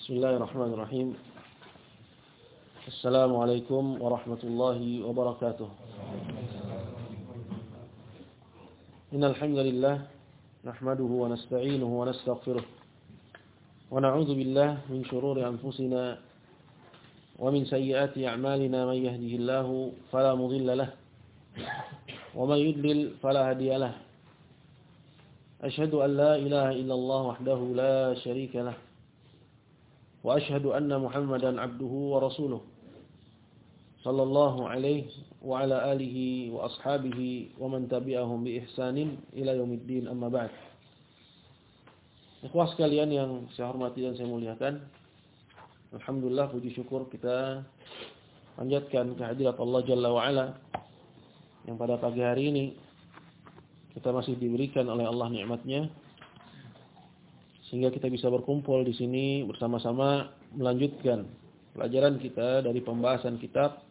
بسم الله الرحمن الرحيم. السلام عليكم ورحمة الله وبركاته. إن الحمد لله نحمده ونستعينه ونستغفره ونعوذ بالله من شرور أنفسنا ومن سيئات أعمالنا من يهده الله فلا مضل له ومن يضلل فلا هادي له. أشهد أن لا إله إلا الله وحده لا شريك له. وأشهد أن محمدا عبده ورسوله صلى الله عليه وعلى آله وأصحابه ومن تبعهم بإحسان إلى يوم الدين أما بعد Ikhwah sekalian yang saya hormati dan saya muliakan Alhamdulillah puji syukur kita panjatkan kehadirat Allah Jalla wa'ala Yang pada pagi hari ini kita masih diberikan oleh Allah nikmatnya sehingga kita bisa berkumpul di sini bersama-sama melanjutkan pelajaran kita dari pembahasan kitab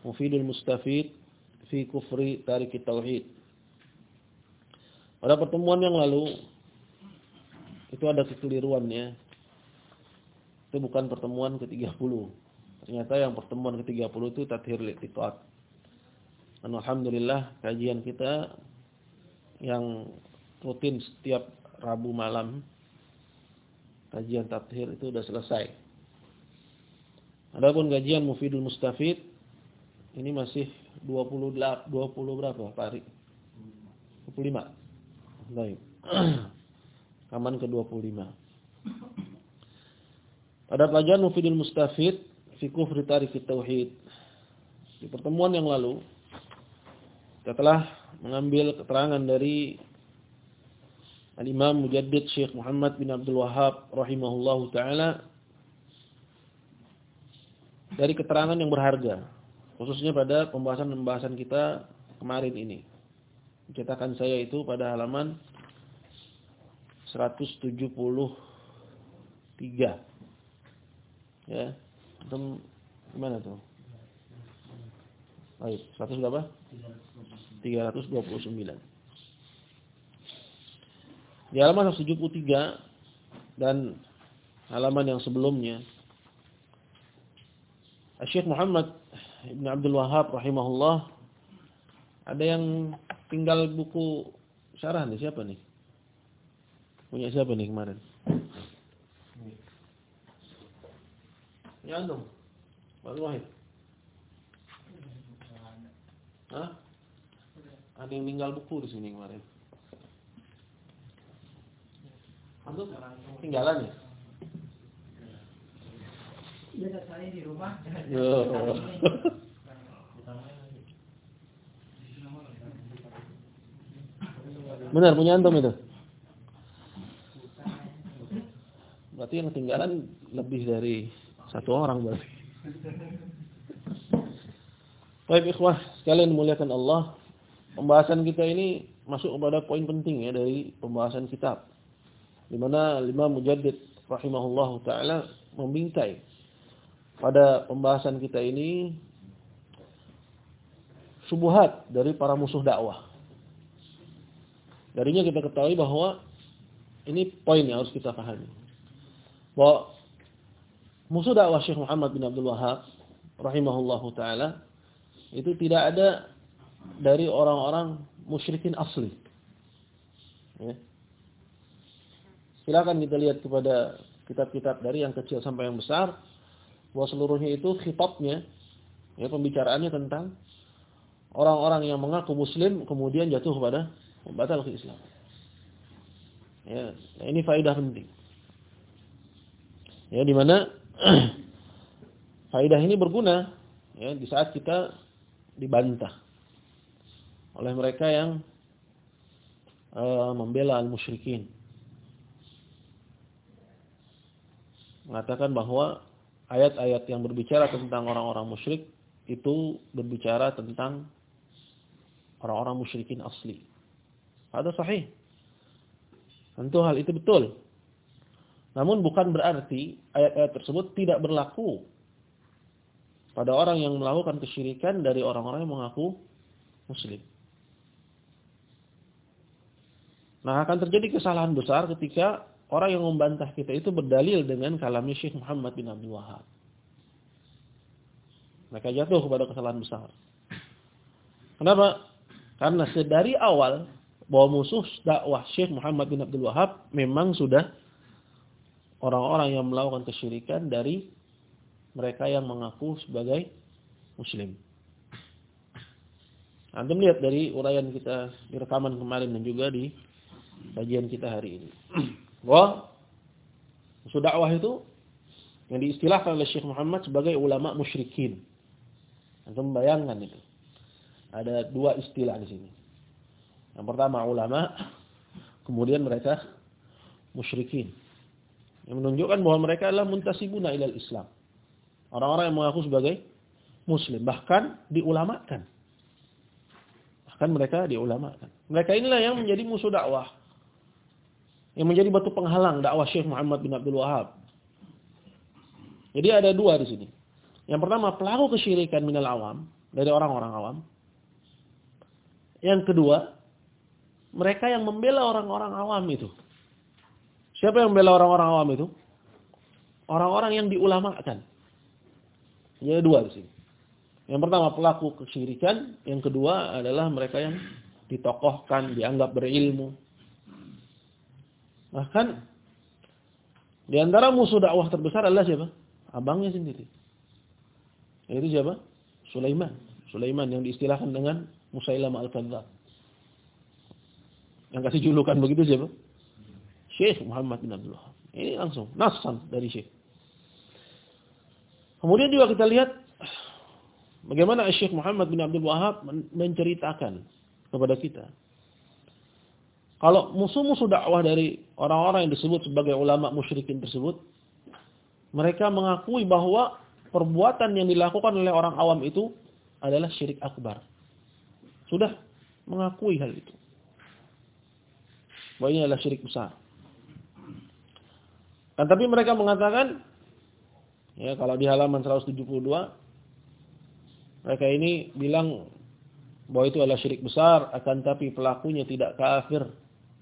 Mufidul Mustafid fi Kufri Tarik Tauhid. Pada pertemuan yang lalu itu ada kekeliruannya. Itu bukan pertemuan ke-30. Ternyata yang pertemuan ke-30 itu tathir liqtiqat. Dan alhamdulillah kajian kita yang rutin setiap Rabu malam kajian tathir itu sudah selesai. Adapun kajian Mufidul Mustafid ini masih 20 20 berapa Pak Ari? 25. Baik. Kaman ke-25. Pada pelajaran Mufidul Mustafid fi kufri tarik tauhid. Di pertemuan yang lalu kita telah mengambil keterangan dari Al-Imam Mujaddid Syekh Muhammad bin Abdul Wahab rahimahullahu taala dari keterangan yang berharga khususnya pada pembahasan-pembahasan kita kemarin ini. Cetakan saya itu pada halaman 173. Ya. Antum gimana tuh? Baik, 100 berapa? 329. Di halaman 173 dan halaman yang sebelumnya Syekh Muhammad Ibn Abdul Wahab rahimahullah ada yang tinggal buku syarah nih siapa nih? Punya siapa nih kemarin? Ya antum. Pak Wahid. Hah? Ada yang tinggal buku di sini kemarin. Antum tinggalan ya? Iya, saya di rumah. Yo. Benar punya antum itu? Berarti yang ketinggalan lebih dari satu orang berarti. Baik ikhwah, sekalian muliakan Allah. Pembahasan kita ini masuk kepada poin penting ya dari pembahasan kitab. Di mana lima mujaddid rahimahullahu taala membingkai pada pembahasan kita ini subuhat dari para musuh dakwah. Darinya kita ketahui bahwa ini poin yang harus kita pahami. Bahwa musuh dakwah Syekh Muhammad bin Abdul Wahab rahimahullahu taala itu tidak ada dari orang-orang musyrikin asli. Ya. Silakan kita lihat kepada kitab-kitab dari yang kecil sampai yang besar bahwa seluruhnya itu khitabnya ya pembicaraannya tentang orang-orang yang mengaku muslim kemudian jatuh kepada batal Islam. Ya, ini faedah penting. Ya, di mana faedah ini berguna ya di saat kita dibantah oleh mereka yang uh, membela al-musyrikin. Mengatakan bahwa ayat-ayat yang berbicara tentang orang-orang musyrik itu berbicara tentang orang-orang musyrikin asli. Ada sahih. Tentu hal itu betul. Namun bukan berarti ayat-ayat tersebut tidak berlaku pada orang yang melakukan kesyirikan dari orang-orang yang mengaku muslim. Nah, akan terjadi kesalahan besar ketika orang yang membantah kita itu berdalil dengan kalamnya Syekh Muhammad bin Abdul Wahab. Mereka jatuh kepada kesalahan besar. Kenapa? Karena sedari awal bahwa musuh dakwah Syekh Muhammad bin Abdul Wahab memang sudah orang-orang yang melakukan kesyirikan dari mereka yang mengaku sebagai muslim. Anda melihat dari uraian kita di rekaman kemarin dan juga di kajian kita hari ini. Bahwa musuh dakwah itu yang diistilahkan oleh Syekh Muhammad sebagai ulama musyrikin. Anda membayangkan itu. Ada dua istilah di sini. Yang pertama ulama, kemudian mereka musyrikin. Yang menunjukkan bahwa mereka adalah muntasibuna ilal Islam. Orang-orang yang mengaku sebagai muslim. Bahkan diulamakan. Bahkan mereka diulamakan. Mereka inilah yang menjadi musuh dakwah. Yang menjadi batu penghalang dakwah Syekh Muhammad bin Abdul Wahab. Jadi ada dua di sini. Yang pertama pelaku kesyirikan minal awam. Dari orang-orang awam. Yang kedua. Mereka yang membela orang-orang awam itu. Siapa yang membela orang-orang awam itu? Orang-orang yang diulamakan. Jadi dua di sini. Yang pertama pelaku kesyirikan, yang kedua adalah mereka yang ditokohkan, dianggap berilmu. Bahkan di antara musuh dakwah terbesar adalah siapa? Abangnya sendiri. Itu siapa? Sulaiman. Sulaiman yang diistilahkan dengan Musailam al-Kadzab. Yang kasih julukan begitu siapa? Syekh Muhammad bin Abdullah. Ini langsung nasan dari Syekh. Kemudian juga kita lihat bagaimana Syekh Muhammad bin Abdul Wahab menceritakan kepada kita. Kalau musuh-musuh dakwah dari orang-orang yang disebut sebagai ulama musyrikin tersebut, mereka mengakui bahwa perbuatan yang dilakukan oleh orang awam itu adalah syirik akbar. Sudah mengakui hal itu. Bahwa ini adalah syirik besar. Dan tapi mereka mengatakan Ya, kalau di halaman 172 mereka ini bilang bahwa itu adalah syirik besar akan tapi pelakunya tidak kafir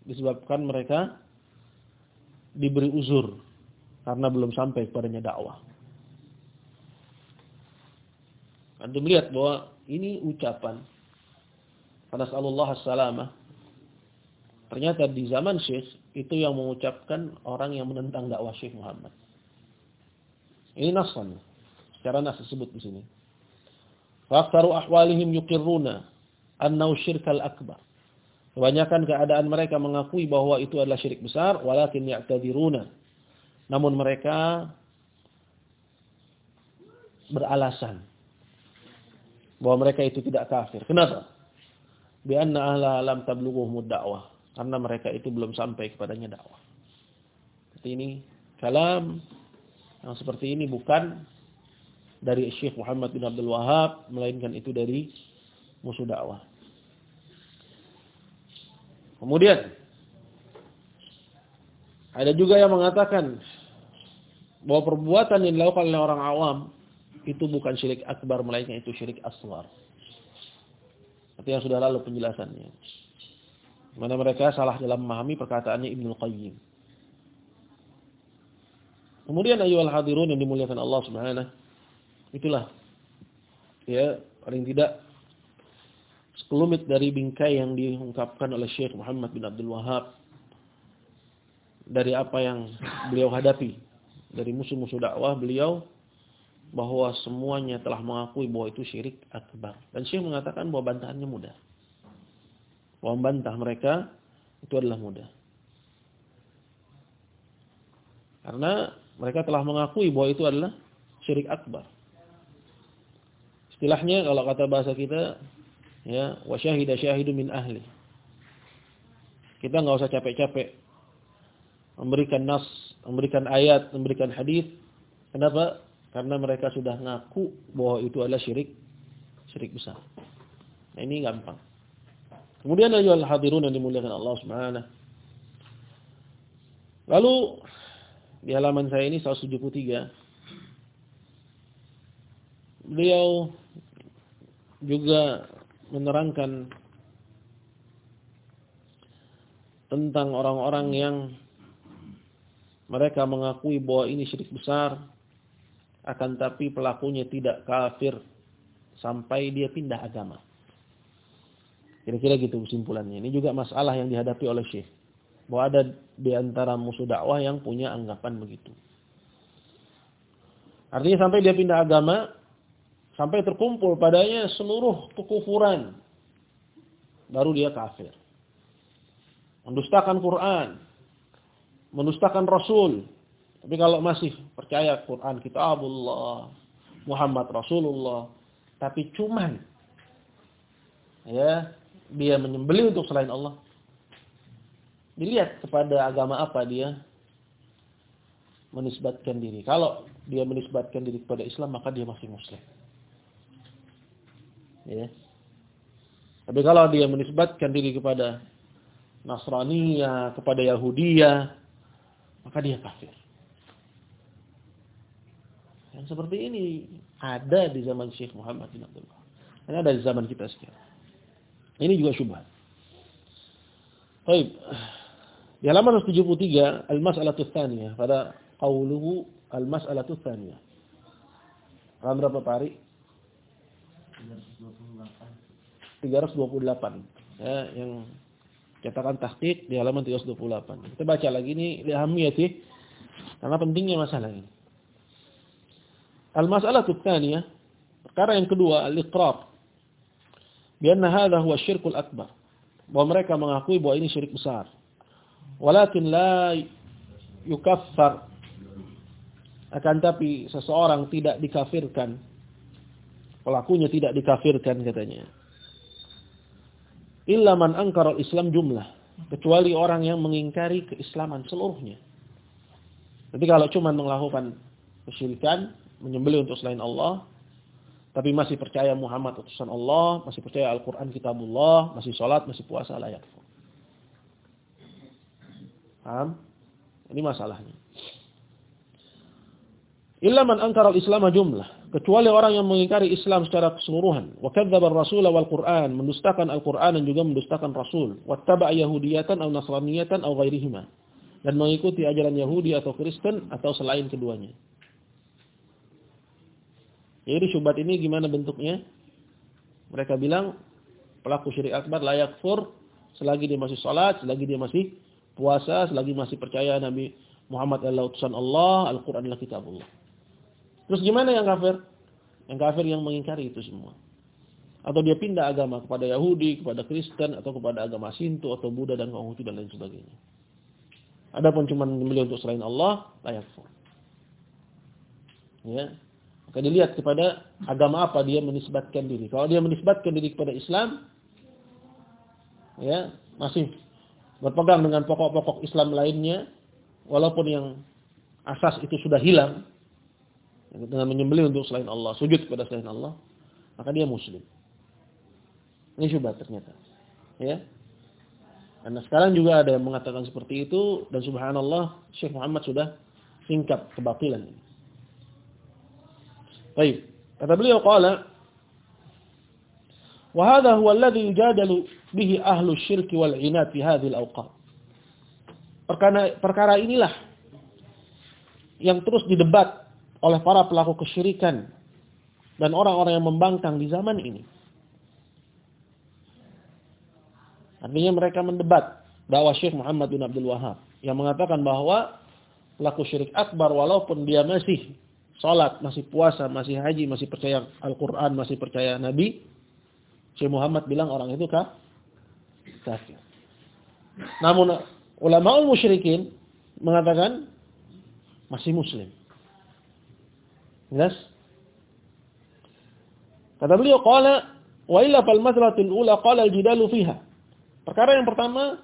disebabkan mereka diberi uzur karena belum sampai kepadanya dakwah. Anda melihat bahwa ini ucapan Nasallallahu salamah. Ternyata di zaman Syekh itu yang mengucapkan orang yang menentang dakwah Syekh Muhammad. Ini nasan. Secara nas disebut di sini. Faktaru ahwalihim annau syirkal akbar. Kebanyakan keadaan mereka mengakui bahwa itu adalah syirik besar, walakin ya'tadiruna. Namun mereka beralasan bahwa mereka itu tidak kafir. Kenapa? Bianna ahla alam tablughuhum dakwah. Karena mereka itu belum sampai kepadanya dakwah. Jadi ini kalam yang seperti ini bukan dari Syekh Muhammad bin Abdul Wahab, melainkan itu dari musuh dakwah. Kemudian ada juga yang mengatakan bahwa perbuatan yang dilakukan oleh orang awam itu bukan syirik akbar melainkan itu syirik aswar. Seperti yang sudah lalu penjelasannya. Mana mereka salah dalam memahami perkataannya Ibnu Qayyim. Kemudian ayyuhal hadirun yang dimuliakan Allah Subhanahu itulah ya paling tidak sekelumit dari bingkai yang diungkapkan oleh Syekh Muhammad bin Abdul Wahab dari apa yang beliau hadapi dari musuh-musuh dakwah beliau bahwa semuanya telah mengakui bahwa itu syirik akbar. Dan Syekh mengatakan bahwa bantahannya mudah. Bahwa membantah mereka itu adalah mudah. Karena mereka telah mengakui bahwa itu adalah syirik akbar. Istilahnya kalau kata bahasa kita ya wa syahida syahidu min ahli. Kita nggak usah capek-capek memberikan nas, memberikan ayat, memberikan hadis. Kenapa? Karena mereka sudah ngaku bahwa itu adalah syirik syirik besar. Nah, ini gampang. Kemudian ayyuhal hadirun yang dimuliakan Allah Subhanahu Lalu di halaman saya ini 173 beliau juga menerangkan tentang orang-orang yang mereka mengakui bahwa ini syirik besar akan tapi pelakunya tidak kafir sampai dia pindah agama. Kira-kira gitu kesimpulannya. Ini juga masalah yang dihadapi oleh Syekh. Bahwa ada di antara musuh dakwah yang punya anggapan begitu. Artinya sampai dia pindah agama, sampai terkumpul padanya seluruh kekufuran. Baru dia kafir. Mendustakan Quran. Mendustakan Rasul. Tapi kalau masih percaya Quran kitabullah, Muhammad Rasulullah, tapi cuman ya dia menyembelih untuk selain Allah. Dilihat kepada agama apa dia menisbatkan diri. Kalau dia menisbatkan diri kepada Islam maka dia masih muslim. Ya. Tapi kalau dia menisbatkan diri kepada Nasraniyah, kepada Yahudiyah, maka dia kafir. Yang seperti ini ada di zaman Syekh Muhammad bin Abdullah. Dan ada di zaman kita sekarang. Ini juga syubhat. Baik. Di halaman 73 al-mas'alatu tsaniyah pada qauluhu al-mas'alatu tsaniyah. Halaman berapa Pak Ari? 328. Ya, yang cetakan tahqiq di halaman 328. Kita baca lagi ini ya sih. Karena pentingnya masalah ini. Al-mas'alatu tsaniyah, perkara yang kedua al-iqrar Bianna hadha huwa syirkul akbar. Bahwa mereka mengakui bahwa ini syirik besar. Walakin la yukaffar. Akan tapi seseorang tidak dikafirkan. Pelakunya tidak dikafirkan katanya. Illa man angkara islam jumlah. Kecuali orang yang mengingkari keislaman seluruhnya. Jadi kalau cuma melakukan kesyirikan, menyembelih untuk selain Allah, tapi masih percaya Muhammad utusan Allah, masih percaya Al-Quran kitabullah, masih sholat, masih puasa, layak. Paham? Ini masalahnya. Illa man angkara al-islam jumlah. Kecuali orang yang mengingkari Islam secara keseluruhan. Wa kadzdzaba ar-rasul wal Qur'an, mendustakan Al-Qur'an dan juga mendustakan Rasul. Wattaba yahudiyatan atau nasraniyatan atau ghairihima. Dan mengikuti ajaran Yahudi atau Kristen atau selain keduanya. Jadi syubhat ini gimana bentuknya? Mereka bilang pelaku syirik akbar layak fur selagi dia masih salat, selagi dia masih puasa, selagi masih percaya Nabi Muhammad adalah utusan Allah, Al-Qur'an adalah kitabullah. Terus gimana yang kafir? Yang kafir yang mengingkari itu semua. Atau dia pindah agama kepada Yahudi, kepada Kristen, atau kepada agama Sintu, atau Buddha, dan Konghucu, dan lain sebagainya. Adapun cuma menyembelih untuk selain Allah, layak. Ya, maka dilihat kepada agama apa dia menisbatkan diri. Kalau dia menisbatkan diri kepada Islam, ya masih berpegang dengan pokok-pokok Islam lainnya, walaupun yang asas itu sudah hilang, dengan menyembelih untuk selain Allah, sujud kepada selain Allah, maka dia muslim. Ini syubhat ternyata. Ya. Karena sekarang juga ada yang mengatakan seperti itu dan subhanallah Syekh Muhammad sudah singkap kebatilan ini. Baik. Kata beliau qala wa hadha huwa alladhi yujadalu bihi ahlu syirk wal inat fi hadhihi al-awqat. Perkara inilah yang terus didebat oleh para pelaku kesyirikan dan orang-orang yang membangkang di zaman ini. Artinya mereka mendebat dakwah Syekh Muhammad bin Abdul Wahab yang mengatakan bahwa pelaku syirik akbar walaupun dia masih Salat, masih puasa, masih haji, masih percaya Al-Quran, masih percaya Nabi. Syekh Muhammad bilang orang itu kah? kafir. Namun ulama musyrikin mengatakan masih muslim. Jelas? Kata beliau qala wa illa fal masalatul ula qala al-jidalu fiha. Perkara yang pertama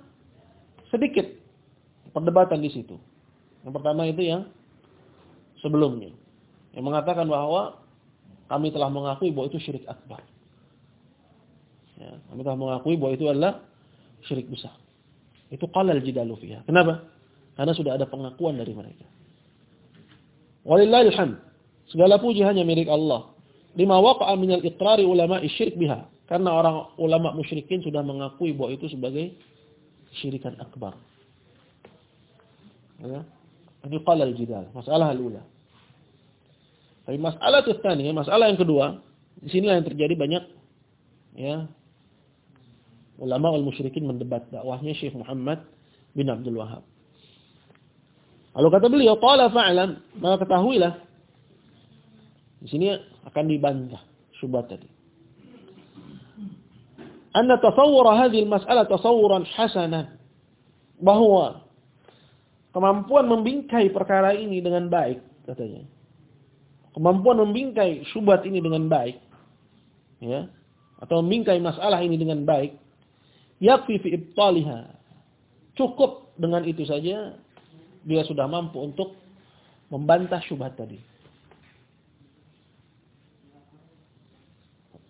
sedikit perdebatan di situ. Yang pertama itu yang sebelumnya yang mengatakan bahwa kami telah mengakui bahwa itu syirik akbar. Ya, kami telah mengakui bahwa itu adalah syirik besar. Itu qalal jidalu fiha. Kenapa? Karena sudah ada pengakuan dari mereka. Walillahil. Segala puji hanya milik Allah. Lima waqa'a minal iqrari ulama syirik biha. Karena orang ulama musyrikin sudah mengakui bahwa itu sebagai syirikan akbar. Ya. Ini qala al-jidal, masalah al-ula. Tapi masalah tsani, masalah yang kedua, di sinilah yang terjadi banyak ya ulama al musyrikin mendebat dakwahnya Syekh Muhammad bin Abdul Wahab. Lalu kata beliau, "Qala fa'lam," maka ketahuilah. Di sini akan dibantah syubhat tadi. Anna tasawwur hadhihi al-mas'alah tasawwuran hasanan. Bahwa kemampuan membingkai perkara ini dengan baik katanya. Kemampuan membingkai syubhat ini dengan baik ya atau membingkai masalah ini dengan baik yakfi fi ibtaliha. Cukup dengan itu saja dia sudah mampu untuk membantah syubhat tadi.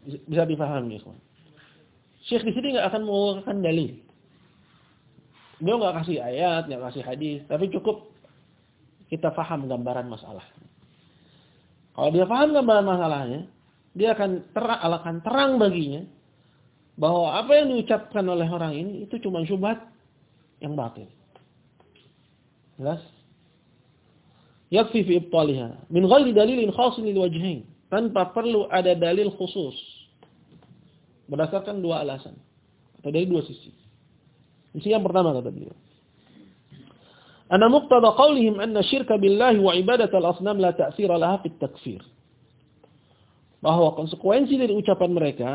Bisa dipahami, ya, Syekh di sini nggak akan mengeluarkan dalil. Dia nggak kasih ayat, nggak kasih hadis, tapi cukup kita paham gambaran masalah. Kalau dia paham gambaran masalahnya, dia akan terang, akan terang baginya bahwa apa yang diucapkan oleh orang ini itu cuma syubhat yang batil. Jelas? Yakfi fi ibtaliha min ghairi dalilin khasin lil wajhain. Tanpa perlu ada dalil khusus. Berdasarkan dua alasan. Atau dari dua sisi. Sisi yang pertama kata beliau. Anna muqtada qawlihim anna syirka billahi wa ibadat al-asnam la ta'thira laha fit takfir. Bahwa konsekuensi dari ucapan mereka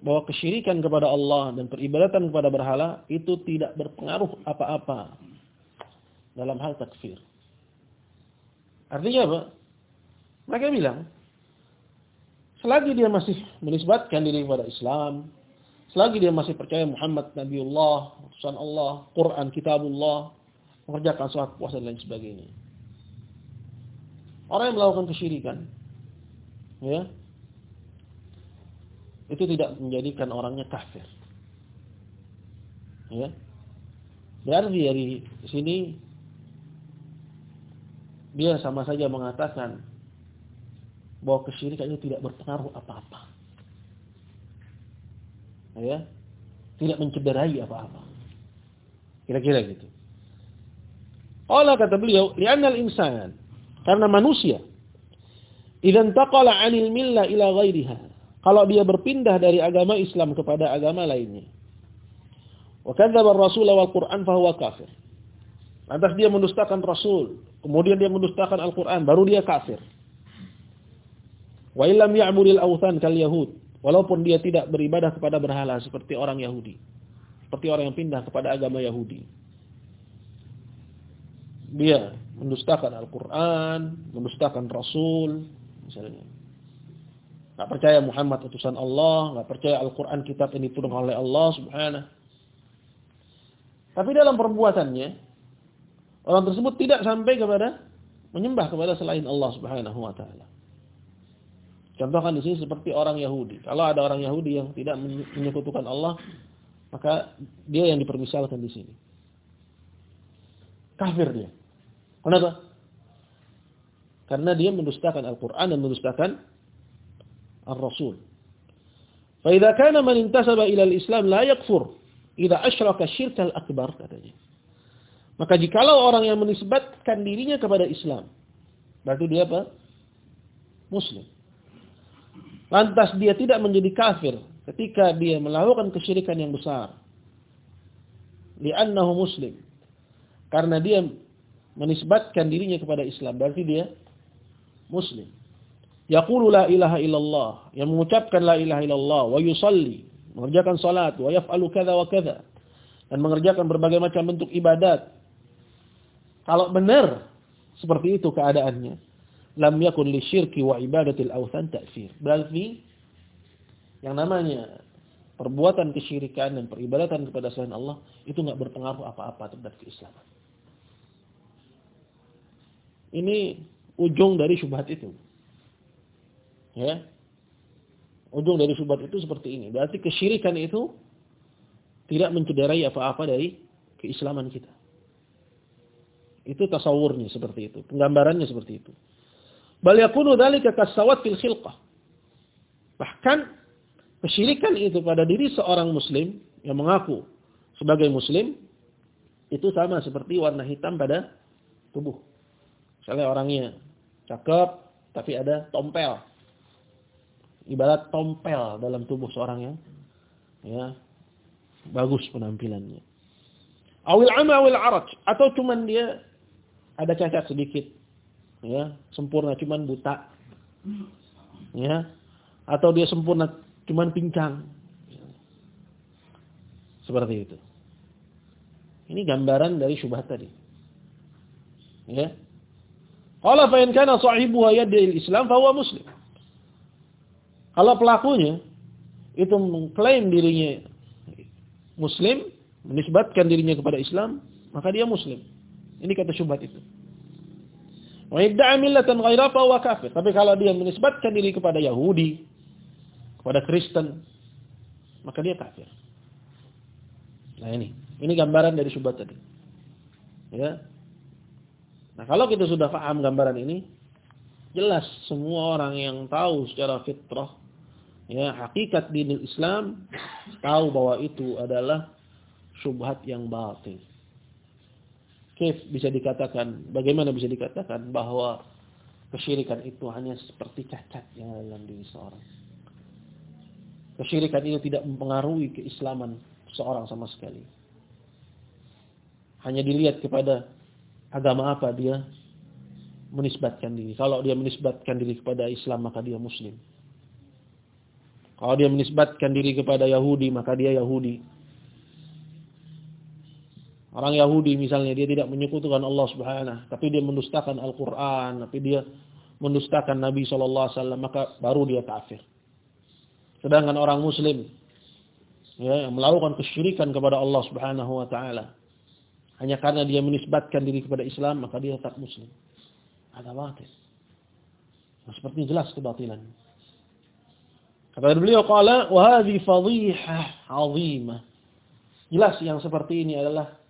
bahwa kesyirikan kepada Allah dan peribadatan kepada berhala itu tidak berpengaruh apa-apa dalam hal takfir. Artinya apa? Mereka bilang, selagi dia masih menisbatkan diri kepada Islam, selagi dia masih percaya Muhammad Nabiullah, utusan Allah, Quran, Kitabullah, mengerjakan sholat puasa dan lain sebagainya. Orang yang melakukan kesyirikan, ya, itu tidak menjadikan orangnya kafir. Ya. Berarti dari sini dia sama saja mengatakan bahwa kesyirikan itu tidak berpengaruh apa-apa. Ya. Tidak mencederai apa-apa. Kira-kira gitu. Allah kata beliau, "Li'anna al-insan" karena manusia idan taqala 'anil milla ila ghairiha. Kalau dia berpindah dari agama Islam kepada agama lainnya. Wa kadzdzaba ar-rasul wal Qur'an fa huwa kafir. Lantas dia mendustakan Rasul, kemudian dia mendustakan Al-Qur'an, baru dia kafir. Wa illam ya'budil awthan kal yahud, walaupun dia tidak beribadah kepada berhala seperti orang Yahudi. Seperti orang yang pindah kepada agama Yahudi. Dia mendustakan Al-Qur'an, mendustakan Rasul, misalnya. Enggak percaya Muhammad utusan Allah, enggak percaya Al-Qur'an kitab yang diturunkan oleh Allah Subhanahu. Tapi dalam perbuatannya Orang tersebut tidak sampai kepada menyembah kepada selain Allah Subhanahu wa taala. Contohkan di sini seperti orang Yahudi. Kalau ada orang Yahudi yang tidak menyekutukan Allah, maka dia yang dipermisalkan di sini. Kafir dia. Kenapa? Karena dia mendustakan Al-Qur'an dan mendustakan Al-Rasul. Fa idza kana man intasaba ila Islam, la yakfur idza asyraka akbar katanya. Maka jikalau orang yang menisbatkan dirinya kepada Islam, berarti dia apa? Muslim. Lantas dia tidak menjadi kafir ketika dia melakukan kesyirikan yang besar. Li'annahu muslim. Karena dia menisbatkan dirinya kepada Islam, berarti dia muslim. Yaqulu la ilaha illallah, yang mengucapkan la ilaha illallah. Wa yusalli, mengerjakan salat, wa yaf'alu kadza wa kadza dan mengerjakan berbagai macam bentuk ibadat. Kalau benar seperti itu keadaannya, lam yakun li syirki wa ibadatil awthan ta'sir. Berarti yang namanya perbuatan kesyirikan dan peribadatan kepada selain Allah itu enggak berpengaruh apa-apa terhadap keislaman. Ini ujung dari syubhat itu. Ya. Ujung dari syubhat itu seperti ini. Berarti kesyirikan itu tidak mencederai apa-apa dari keislaman kita. Itu tasawurnya seperti itu. Penggambarannya seperti itu. Bal yakunu dzalika kasawat fil khilqah. Bahkan kesyirikan itu pada diri seorang muslim yang mengaku sebagai muslim itu sama seperti warna hitam pada tubuh. Misalnya orangnya cakep tapi ada tompel. Ibarat tompel dalam tubuh seorang yang ya bagus penampilannya. Awil ama awil araj atau cuman dia ada cacat sedikit. Ya, sempurna cuman buta. Ya. Atau dia sempurna cuman pincang. Seperti itu. Ini gambaran dari syubhat tadi. Ya. Qala fa in kana sahibuha yad'i islam fa muslim. Kalau pelakunya itu mengklaim dirinya muslim, menisbatkan dirinya kepada Islam, maka dia muslim. Ini kata syubhat itu. Wa idda'a millatan kafir. Tapi kalau dia menisbatkan diri kepada Yahudi, kepada Kristen, maka dia kafir. Nah ini, ini gambaran dari syubhat tadi. Ya. Nah, kalau kita sudah paham gambaran ini, jelas semua orang yang tahu secara fitrah ya hakikat dinul Islam tahu bahwa itu adalah syubhat yang batil. Kif bisa dikatakan, bagaimana bisa dikatakan bahwa kesyirikan itu hanya seperti cacat yang ada dalam diri seorang. Kesyirikan itu tidak mempengaruhi keislaman seorang sama sekali. Hanya dilihat kepada agama apa dia menisbatkan diri. Kalau dia menisbatkan diri kepada Islam maka dia muslim. Kalau dia menisbatkan diri kepada Yahudi maka dia Yahudi. Orang Yahudi misalnya dia tidak menyekutukan Allah Subhanahu, tapi dia mendustakan Al-Qur'an, tapi dia mendustakan Nabi sallallahu alaihi wasallam, maka baru dia kafir. Sedangkan orang muslim ya, yang melakukan kesyirikan kepada Allah Subhanahu wa taala hanya karena dia menisbatkan diri kepada Islam, maka dia tak muslim. Ada batil. Nah, seperti jelas kebatilan. Kata beliau qala wa hadhi fadhihah 'azimah. Jelas yang seperti ini adalah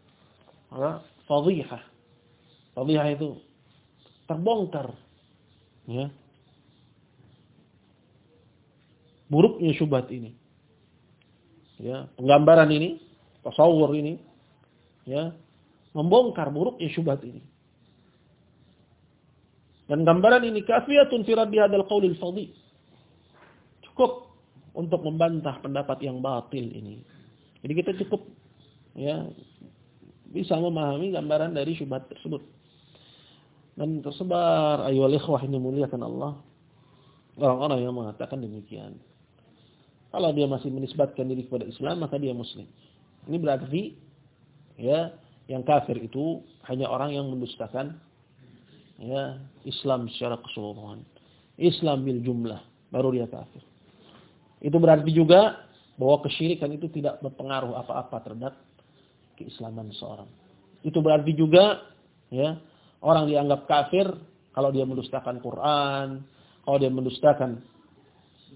fadhihah. Fadhihah itu terbongkar. Ya. Buruknya syubhat ini. Ya, penggambaran ini, tasawur ini, ya, membongkar buruknya syubhat ini. Dan gambaran ini kafiyatun fi raddi hadzal qaulil fadhi. Cukup untuk membantah pendapat yang batil ini. Jadi kita cukup ya bisa memahami gambaran dari syubhat tersebut. Dan tersebar ayyuhal ikhwah ini muliakan Allah. Orang-orang yang mengatakan demikian. Kalau dia masih menisbatkan diri kepada Islam maka dia muslim. Ini berarti ya yang kafir itu hanya orang yang mendustakan ya Islam secara keseluruhan. Islam bil jumlah, baru dia kafir. Itu berarti juga bahwa kesyirikan itu tidak berpengaruh apa-apa terhadap keislaman seorang. Itu berarti juga ya orang dianggap kafir kalau dia mendustakan Quran, kalau dia mendustakan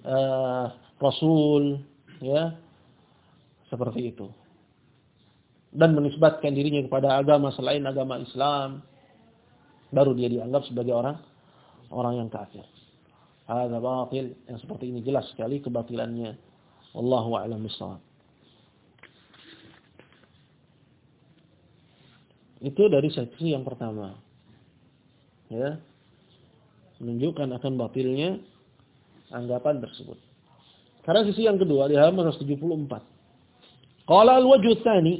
uh, Rasul, ya seperti itu dan menisbatkan dirinya kepada agama selain agama Islam, baru dia dianggap sebagai orang orang yang kafir. Ada batil yang seperti ini jelas sekali kebatilannya. Wallahu a'lam bishawab. Itu dari seksi yang pertama. Ya. Menunjukkan akan batilnya anggapan tersebut. Karena sisi yang kedua di halaman 174. Qala al-wajh tsani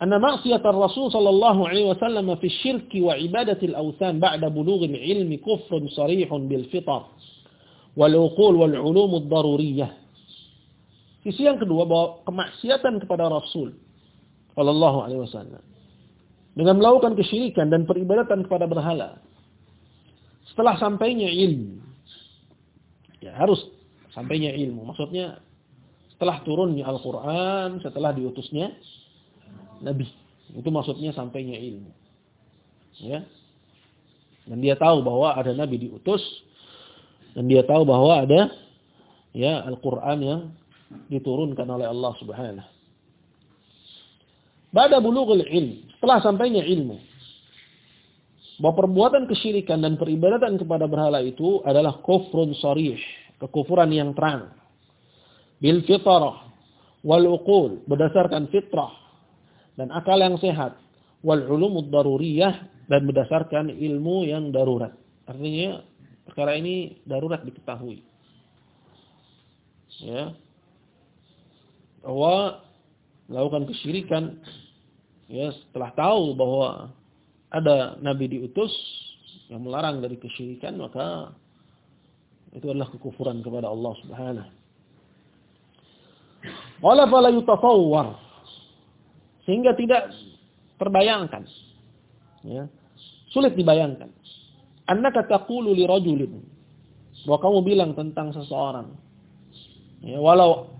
anna ma'siyat ar-rasul sallallahu alaihi wasallam fi syirki wa ibadati al-awthan ba'da bulugh al-ilmi kufrun sarihun bil fitr wal uqul wal ulum ad-daruriyah. Sisi yang kedua bahwa kemaksiatan kepada Rasul Sallallahu Alaihi Wasallam dengan melakukan kesyirikan dan peribadatan kepada berhala setelah sampainya ilmu ya harus sampainya ilmu maksudnya setelah turunnya Al-Quran setelah diutusnya nabi. Itu maksudnya sampainya ilmu. Ya. Dan dia tahu bahwa ada nabi diutus dan dia tahu bahwa ada ya Al-Qur'an yang diturunkan oleh Allah Subhanahu. Pada bulughul ilm, setelah sampainya ilmu bahwa perbuatan kesyirikan dan peribadatan kepada berhala itu adalah kufrun sarih, kekufuran yang terang. Bil fitrah wal uqul, berdasarkan fitrah dan akal yang sehat wal ulumud daruriyah dan berdasarkan ilmu yang darurat. Artinya perkara ini darurat diketahui. Ya. Bahwa melakukan kesyirikan ya setelah tahu bahwa ada nabi diutus yang melarang dari kesyirikan maka itu adalah kekufuran kepada Allah Subhanahu. Wala fala yutasawwar. Sehingga tidak terbayangkan. Ya. Sulit dibayangkan. Annaka taqulu li rajulin. Bahwa kamu bilang tentang seseorang. Ya, walau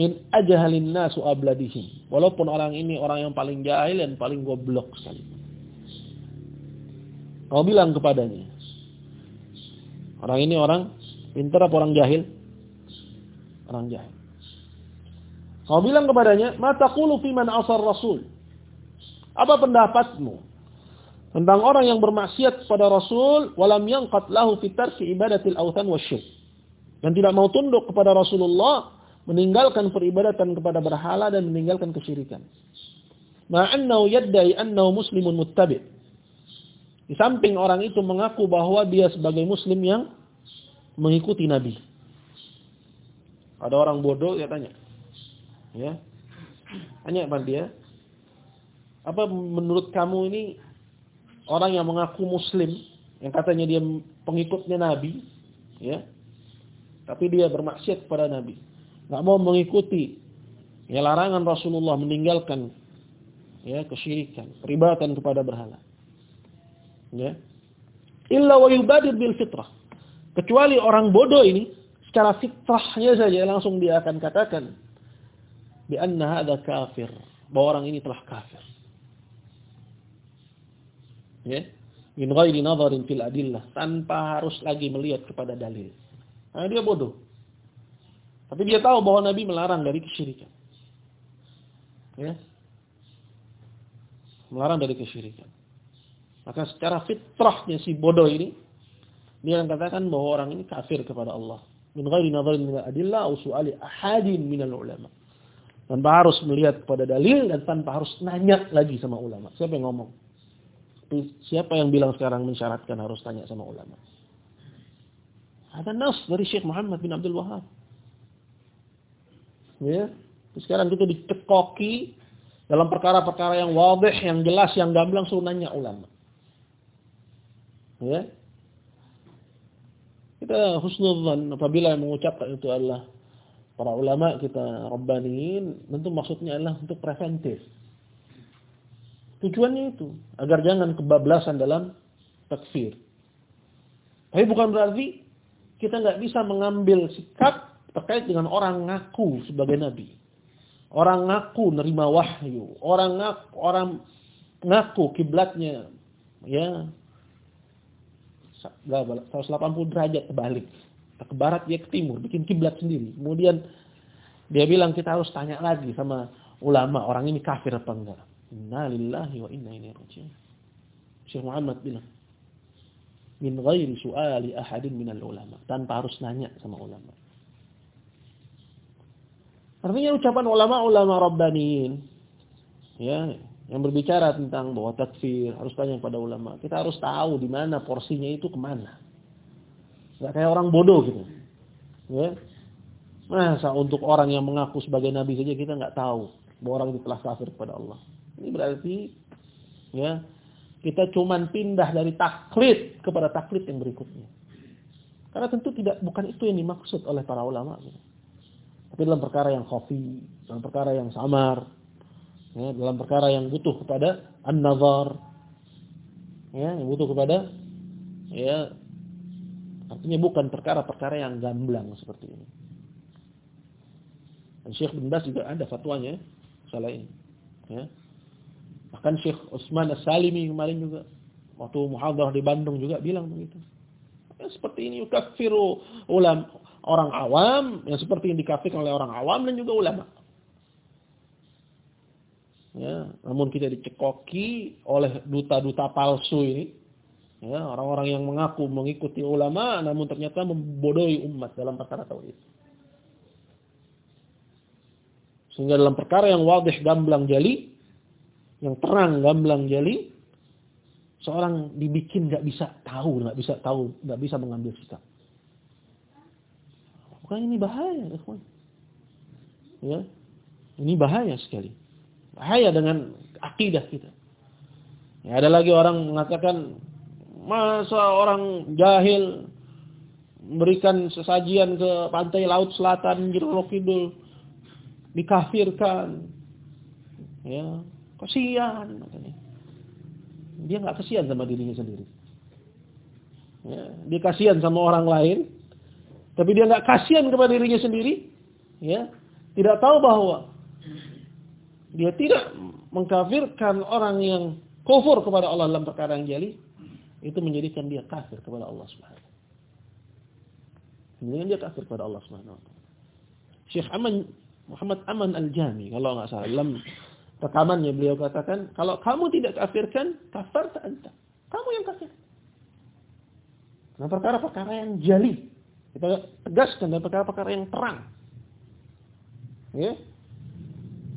min ajhalin nasu abladihim. Walaupun orang ini orang yang paling jahil dan paling goblok sekali. Kau bilang kepadanya. Orang ini orang pintar apa orang jahil? Orang jahil. Kau bilang kepadanya, "Mata qulu fi man asar rasul?" Apa pendapatmu tentang orang yang bermaksiat kepada Rasul walam yanqat lahu fi tarki ibadatil awthan wasyirk dan tidak mau tunduk kepada Rasulullah meninggalkan peribadatan kepada berhala dan meninggalkan kesyirikan. Ma'annahu yaddai annahu muslimun muttabi. Di samping orang itu mengaku bahwa dia sebagai muslim yang mengikuti nabi. Ada orang bodoh ya tanya. Ya. Tanya pada dia, apa menurut kamu ini orang yang mengaku muslim yang katanya dia pengikutnya nabi ya tapi dia bermaksiat kepada nabi nggak mau mengikuti. Ya larangan Rasulullah meninggalkan ya kesyirikan peribadatan kepada berhala. Ya. Illa wa yubadir bil fitrah. Kecuali orang bodoh ini secara fitrahnya saja langsung dia akan katakan bi anna hadza kafir. Bahwa orang ini telah kafir. Ya. Min ghairi nadharin fil adillah. Tanpa harus lagi melihat kepada dalil. Nah, dia bodoh. Tapi dia tahu bahwa Nabi melarang dari kesyirikan. Ya. Melarang dari kesyirikan. Maka secara fitrahnya si bodoh ini dia akan katakan bahwa orang ini kafir kepada Allah. Min ghairi nadharin fil adillah au su'ali ahadin minal ulama. Tanpa harus melihat kepada dalil dan tanpa harus nanya lagi sama ulama. Siapa yang ngomong? siapa yang bilang sekarang mensyaratkan harus tanya sama ulama? Ada nas dari Syekh Muhammad bin Abdul Wahab. Ya. Sekarang kita dicekoki dalam perkara-perkara yang wadih, yang jelas, yang gamblang nanya ulama. Ya. Kita husnudzan apabila mengucapkan itu adalah para ulama kita rabbaniin, tentu maksudnya adalah untuk preventif. Tujuannya itu agar jangan kebablasan dalam takfir. Tapi bukan berarti kita nggak bisa mengambil sikap terkait dengan orang ngaku sebagai nabi. Orang ngaku nerima wahyu, orang ngaku orang ngaku kiblatnya ya 180 derajat kebalik. Ke barat dia ke timur, bikin kiblat sendiri. Kemudian dia bilang kita harus tanya lagi sama ulama, orang ini kafir apa enggak. Inna lillahi wa inna ilaihi raji'un. Syekh Muhammad bilang, min ghairi su'ali ahadin minal ulama. Tanpa harus nanya sama ulama. Artinya ucapan ulama-ulama rabbaniin ya, yang berbicara tentang bahwa takfir harus tanya kepada ulama. Kita harus tahu di mana porsinya itu ke mana. Gak kayak orang bodoh gitu. Ya. Masa untuk orang yang mengaku sebagai nabi saja kita nggak tahu bahwa orang itu telah kafir kepada Allah. Ini berarti ya kita cuman pindah dari taklid kepada taklid yang berikutnya. Karena tentu tidak bukan itu yang dimaksud oleh para ulama. Tapi dalam perkara yang khafi, dalam perkara yang samar, ya, dalam perkara yang butuh kepada an-nazar, ya, yang butuh kepada ya artinya bukan perkara-perkara yang gamblang seperti ini. Dan Syekh bin Bas juga ada fatwanya salah ini. Ya. Bahkan Syekh Utsman As-Salimi kemarin juga waktu muhadarah di Bandung juga bilang begitu. Ya, seperti ini yukafiru ulam orang awam yang seperti yang dikafirkan oleh orang awam dan juga ulama. Ya, namun kita dicekoki oleh duta-duta palsu ini. Ya, orang-orang yang mengaku mengikuti ulama namun ternyata membodohi umat dalam perkara tauhid. Sehingga dalam perkara yang wadih gamblang jali yang terang gamblang jali seorang dibikin nggak bisa tahu, nggak bisa tahu, nggak bisa mengambil sikap. Bukan ini bahaya, ikhwan. Ya. Ini bahaya sekali. Bahaya dengan akidah kita. Ya, ada lagi orang mengatakan masa orang jahil memberikan sesajian ke pantai laut selatan Jero Kidul dikafirkan. Ya, kasihan katanya. Dia nggak kasihan sama dirinya sendiri. Ya, dia kasihan sama orang lain, tapi dia nggak kasihan kepada dirinya sendiri, ya, tidak tahu bahwa dia tidak mengkafirkan orang yang kufur kepada Allah dalam perkara yang jeli, itu menjadikan dia kafir kepada Allah Subhanahu Menjadikan dia kafir kepada Allah Subhanahu Syekh Aman Muhammad Aman Al-Jami kalau nggak salah dalam rekamannya beliau katakan, kalau kamu tidak kafirkan, kafar tak anta. Kamu yang kafir. Nah perkara-perkara yang jali. Kita tegaskan dan perkara-perkara yang terang. Ya.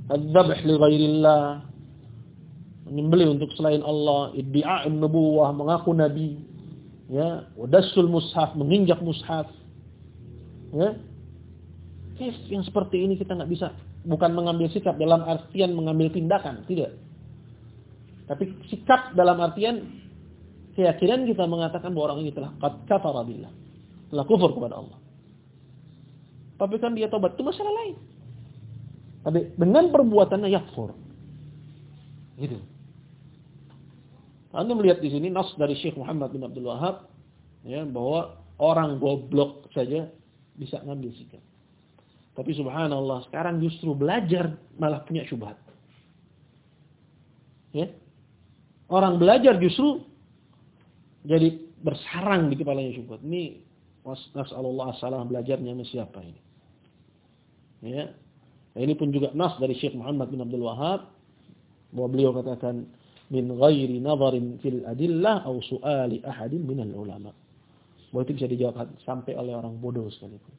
Adzabh li ghairillah. Menyembelih untuk selain Allah, iddi'a'in nubuwah, mengaku nabi. Ya, wadassul mushaf, menginjak mushaf. Ya. Kes yang seperti ini kita nggak bisa bukan mengambil sikap dalam artian mengambil tindakan, tidak. Tapi sikap dalam artian keyakinan kita mengatakan bahwa orang ini telah kafara billah telah kufur kepada Allah. Tapi kan dia tobat itu masalah lain. Tapi dengan perbuatannya yakfur. Gitu. Anda melihat di sini nas dari Syekh Muhammad bin Abdul Wahab ya bahwa orang goblok saja bisa ngambil sikap. Tapi subhanallah sekarang justru belajar malah punya syubhat. Ya. Orang belajar justru jadi bersarang di kepalanya syubhat. Ini Nas'alullah salah belajarnya sama siapa ini. Ya. Ini pun juga nas dari Syekh Muhammad bin Abdul Wahab bahwa beliau katakan min ghairi nazarin fil adillah atau su'ali ahadin minal ulama. Bahwa itu bisa dijawab sampai oleh orang bodoh sekalipun.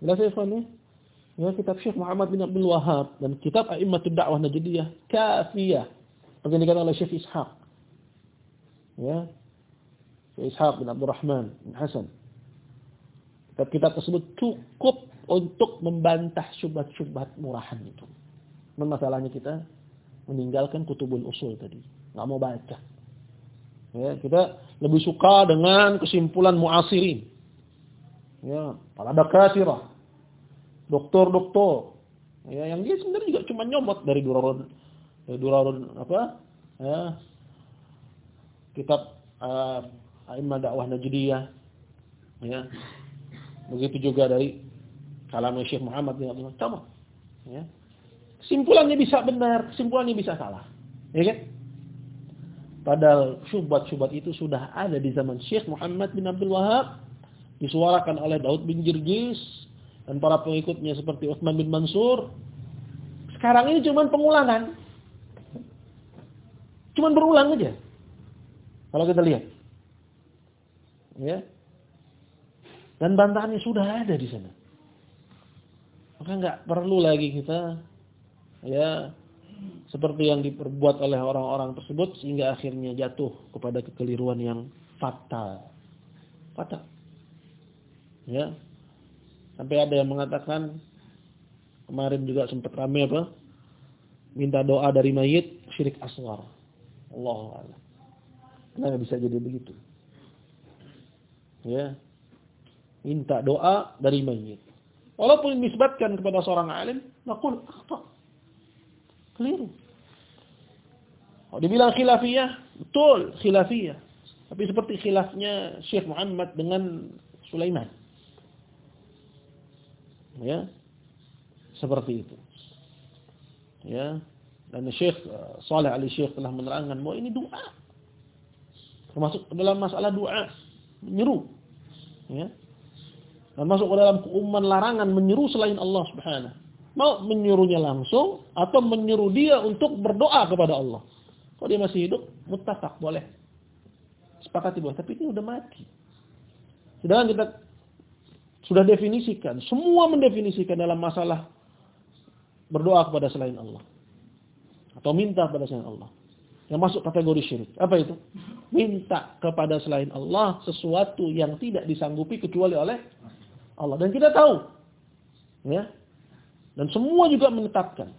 Jelas ya, ya? Ya, kitab Syekh Muhammad bin Abdul Wahab dan kitab A'immatud Da'wah Najdiyah kafiyah. Seperti dikatakan oleh Syekh Ishaq. Ya, Ishaq bin Abdurrahman bin Hasan. Kitab-kitab tersebut cukup untuk membantah syubhat-syubhat murahan itu. Dan masalahnya kita meninggalkan kutubul usul tadi. Nggak mau baca. Ya, kita lebih suka dengan kesimpulan muasirin. Ya, para dakasirah. Doktor-doktor. Ya, yang dia sebenarnya juga cuma nyomot dari durarun dari durarun apa? Ya, kitab uh, Aimah dakwah Najdiyah. Ya. Begitu juga dari kalam Syekh Muhammad bin Abdul Sama. Ya. Kesimpulannya bisa benar, kesimpulannya bisa salah. Ya kan? Padahal syubhat-syubhat itu sudah ada di zaman Syekh Muhammad bin Abdul Wahab. Disuarakan oleh Daud bin Jirgis. Dan para pengikutnya seperti Uthman bin Mansur. Sekarang ini cuma pengulangan. Cuma berulang aja. Kalau kita lihat. Ya. Dan bantahannya sudah ada di sana. Maka nggak perlu lagi kita ya seperti yang diperbuat oleh orang-orang tersebut sehingga akhirnya jatuh kepada kekeliruan yang fatal. Fatal. Ya. Sampai ada yang mengatakan kemarin juga sempat ramai apa? Minta doa dari mayit syirik asghar. Allah Allah. Kenapa bisa jadi begitu? Ya minta doa dari mayit. Walaupun disebutkan kepada seorang alim, nakul akhta. Keliru. Oh, dibilang khilafiyah, betul khilafiyah. Tapi seperti khilafnya Syekh Muhammad dengan Sulaiman. Ya. Seperti itu. Ya. Dan Syekh uh, Saleh Ali Syekh telah menerangkan bahwa ini doa. Termasuk dalam masalah doa menyeru. Ya. Dan masuk ke dalam keumuman larangan menyeru selain Allah Subhanahu. Mau menyuruhnya langsung atau menyuruh dia untuk berdoa kepada Allah. Kalau dia masih hidup, muttafaq boleh. Sepakati boleh, tapi ini udah mati. Sedangkan kita sudah definisikan, semua mendefinisikan dalam masalah berdoa kepada selain Allah atau minta kepada selain Allah. yang masuk kategori syirik. Apa itu? Minta kepada selain Allah sesuatu yang tidak disanggupi kecuali oleh Allah. Dan kita tahu. Ya. Dan semua juga menetapkan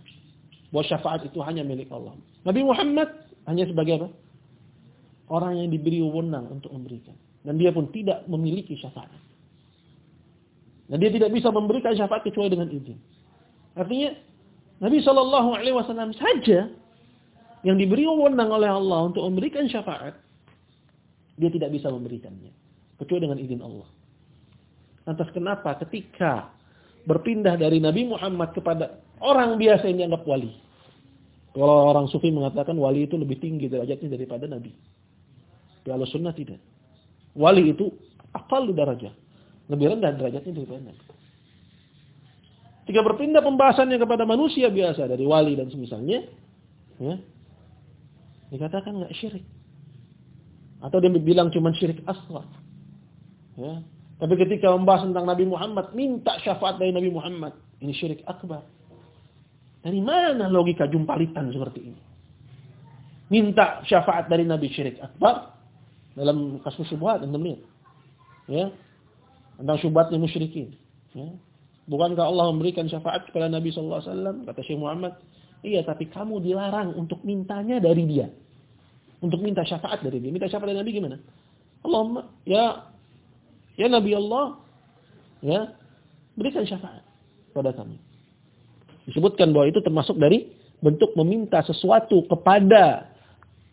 bahwa syafaat itu hanya milik Allah. Nabi Muhammad hanya sebagai apa? Orang yang diberi wewenang untuk memberikan. Dan dia pun tidak memiliki syafaat. Dan dia tidak bisa memberikan syafaat kecuali dengan izin. Artinya Nabi Wasallam saja yang diberi wewenang oleh Allah untuk memberikan syafaat, dia tidak bisa memberikannya kecuali dengan izin Allah. Lantas kenapa ketika berpindah dari Nabi Muhammad kepada orang biasa yang dianggap wali? Kalau orang sufi mengatakan wali itu lebih tinggi derajatnya daripada Nabi. Kalau sunnah tidak. Wali itu akal darajah. Lebih rendah derajatnya daripada Nabi. Jika berpindah pembahasannya kepada manusia biasa dari wali dan semisalnya, ya, dikatakan nggak syirik. Atau dia bilang cuma syirik asghar. Ya. Tapi ketika membahas tentang Nabi Muhammad, minta syafaat dari Nabi Muhammad, ini syirik akbar. Dari mana logika jumpalitan seperti ini? Minta syafaat dari Nabi syirik akbar dalam kasus syubhat dan lihat. Ya tentang syubhatnya musyrikin. Ya. Bukankah Allah memberikan syafaat kepada Nabi sallallahu alaihi wasallam? Kata Syekh Muhammad, "Iya, tapi kamu dilarang untuk mintanya dari dia." Untuk minta syafaat dari dia. Minta syafaat dari Nabi gimana? Allahumma ya ya Nabi Allah, ya, berikan syafaat kepada kami. Disebutkan bahwa itu termasuk dari bentuk meminta sesuatu kepada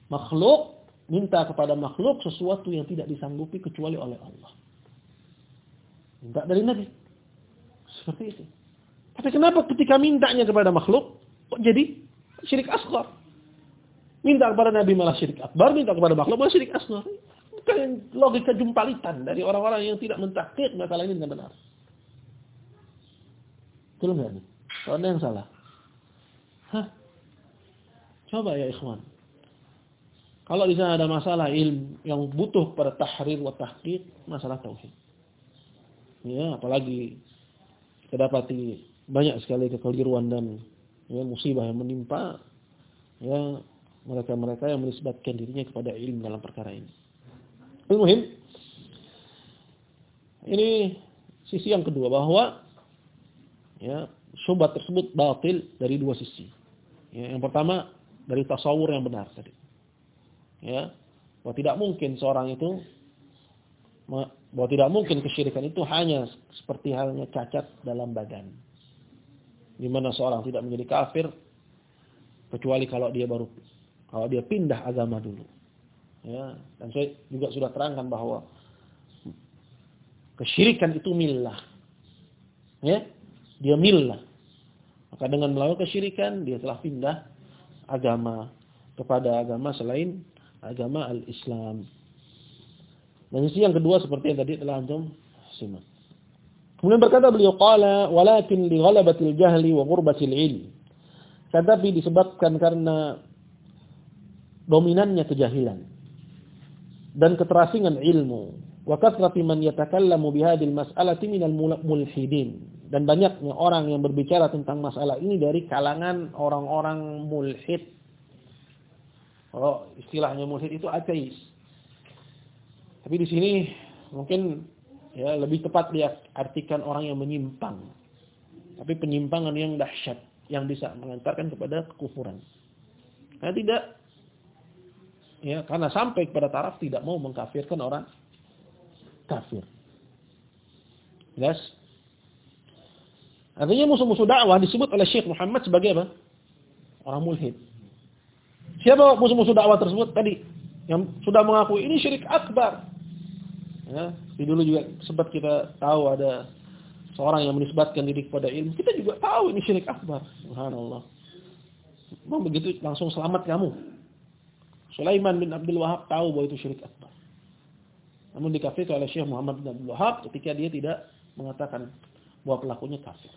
makhluk, minta kepada makhluk sesuatu yang tidak disanggupi kecuali oleh Allah. Minta dari Nabi. Seperti itu. Tapi kenapa ketika mintanya kepada makhluk, kok jadi syirik asghar? Minta kepada Nabi malah syirik akbar, minta kepada makhluk malah syirik asghar. Bukan logika jumpalitan dari orang-orang yang tidak mentakdir masalah ini dengan benar. Betul nggak nih? Kalau ada yang salah. Hah? Coba ya ikhwan. Kalau di sana ada masalah ilmu yang butuh pada tahrir wa tahqiq, masalah tauhid. Ya, apalagi kita dapati banyak sekali kekeliruan dan ya, musibah yang menimpa ya mereka-mereka yang menisbatkan dirinya kepada ilmu dalam perkara ini. Ilmuhim, ini sisi yang kedua bahwa ya syubhat tersebut batil dari dua sisi. Ya, yang pertama dari tasawur yang benar tadi. Ya, bahwa tidak mungkin seorang itu bahwa tidak mungkin kesyirikan itu hanya seperti halnya cacat dalam badan. Di mana seorang tidak menjadi kafir kecuali kalau dia baru kalau dia pindah agama dulu. Ya, dan saya juga sudah terangkan bahwa kesyirikan itu milah. Ya, dia milah. Maka dengan melakukan kesyirikan dia telah pindah agama kepada agama selain agama al-Islam. Dan sisi yang kedua seperti yang tadi telah antum simak. Kemudian berkata beliau qala walakin li ghalabatil jahli wa ghurbatil ilm. Tetapi disebabkan karena dominannya kejahilan dan keterasingan ilmu wa kathrati man yatakallamu dan banyaknya orang yang berbicara tentang masalah ini dari kalangan orang-orang mulhid. Oh, istilahnya mulhid itu ateis. Tapi di sini mungkin ya lebih tepat dia artikan orang yang menyimpang. Tapi penyimpangan yang dahsyat yang bisa mengantarkan kepada kekufuran. Karena tidak ya karena sampai kepada taraf tidak mau mengkafirkan orang kafir. Jelas? Artinya musuh-musuh dakwah disebut oleh Syekh Muhammad sebagai apa? Orang mulhid. Siapa musuh-musuh dakwah tersebut tadi? Yang sudah mengaku ini syirik akbar. Ya, dulu juga sempat kita tahu ada seorang yang menisbatkan diri kepada ilmu. Kita juga tahu ini syirik akbar. Subhanallah. Memang begitu langsung selamat kamu. Sulaiman bin Abdul Wahab tahu bahwa itu syirik akbar. Namun dikafirkan oleh Syekh Muhammad bin Abdul Wahab ketika dia tidak mengatakan bahwa pelakunya kafir.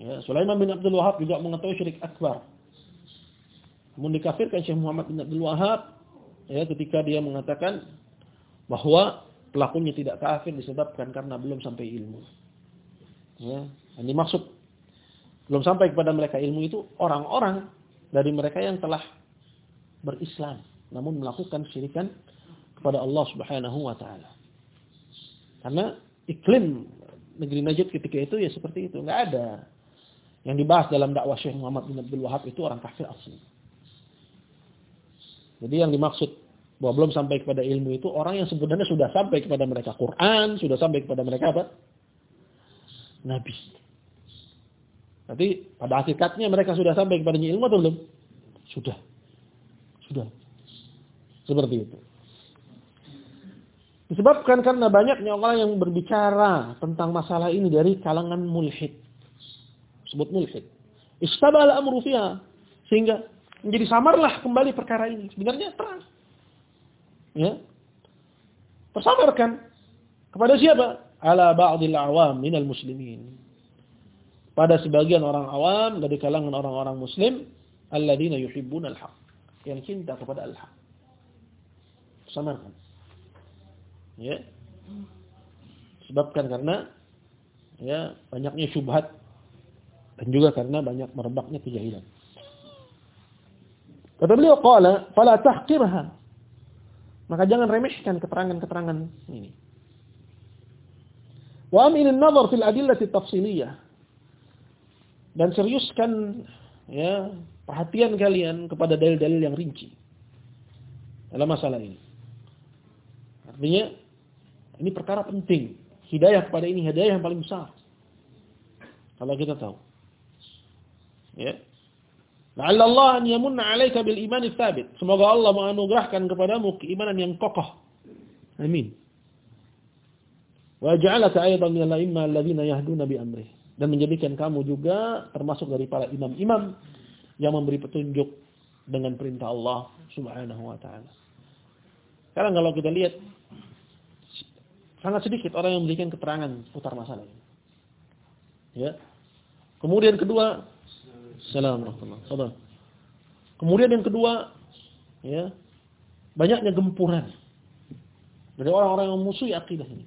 Ya, Sulaiman bin Abdul Wahab juga mengetahui syirik akbar. Namun dikafirkan Syekh Muhammad bin Abdul Wahab ya ketika dia mengatakan bahwa pelakunya tidak kafir disebabkan karena belum sampai ilmu. Ya, ini maksud belum sampai kepada mereka ilmu itu orang-orang dari mereka yang telah berislam namun melakukan syirikan kepada Allah Subhanahu wa taala. Karena iklim negeri Najd ketika itu ya seperti itu, enggak ada. Yang dibahas dalam dakwah Syekh Muhammad bin Abdul Wahab itu orang kafir asli. Jadi yang dimaksud bahwa belum sampai kepada ilmu itu orang yang sebenarnya sudah sampai kepada mereka Quran, sudah sampai kepada mereka apa? Nabi. Tapi pada hakikatnya mereka sudah sampai kepada ilmu atau belum? Sudah. Sudah. Seperti itu. Disebabkan karena banyaknya orang yang berbicara tentang masalah ini dari kalangan mulhid. Sebut mulhid. Istabal amru fiha. Sehingga menjadi samarlah kembali perkara ini. Sebenarnya terang. Ya. Tersamarkan. Kepada siapa? Ala ba'dil awam minal muslimin. Pada sebagian orang awam dari kalangan orang-orang muslim. Alladina yuhibbun al-haq. Yang cinta kepada al-haq. Tersamarkan. Ya. Sebabkan karena ya banyaknya syubhat dan juga karena banyak merebaknya kejahilan. Kata beliau qala fala tahqirha. Maka jangan remehkan keterangan-keterangan ini. Wa amin an-nazar fil adillati tafsiliyah. Dan seriuskan ya perhatian kalian kepada dalil-dalil yang rinci dalam masalah ini. Artinya ini perkara penting. Hidayah kepada ini hidayah yang paling besar. Kalau kita tahu. Ya. La'alla Allah an yamunna 'alaika bil iman. Semoga Allah menganugerahkan kepadamu keimanan yang kokoh. Amin. Wa ja'alaka aidan minal a'imma alladziina yahduna bi amrih. Dan menjadikan kamu juga termasuk dari para imam-imam yang memberi petunjuk dengan perintah Allah Subhanahu wa taala. Sekarang kalau kita lihat sangat sedikit orang yang memberikan keterangan putar masalah ini. Ya. Kemudian kedua, Assalamualaikum Kemudian yang kedua, ya, banyaknya gempuran dari orang-orang yang musuhi akidah ini.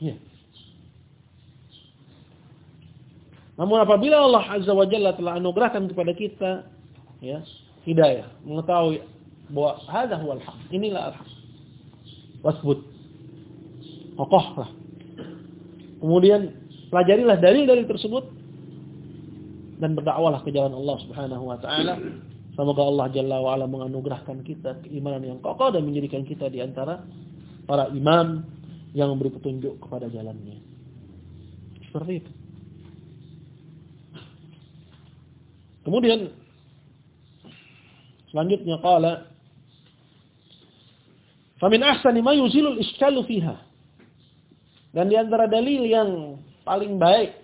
Ya. Namun apabila Allah Azza wa Jalla telah anugerahkan kepada kita ya, hidayah, mengetahui bahwa hadza huwal haq, inilah al-haq. Wasbut. Kokohlah. Kemudian pelajarilah dalil-dalil tersebut dan berdakwahlah ke jalan Allah Subhanahu wa taala. Semoga Allah Jalla wa ala menganugerahkan kita keimanan yang kokoh dan menjadikan kita di antara para imam yang memberi petunjuk kepada jalannya. Seperti itu. Kemudian selanjutnya qala Famin ahsani ma yuzilul iskalu fiha. Dan di antara dalil yang paling baik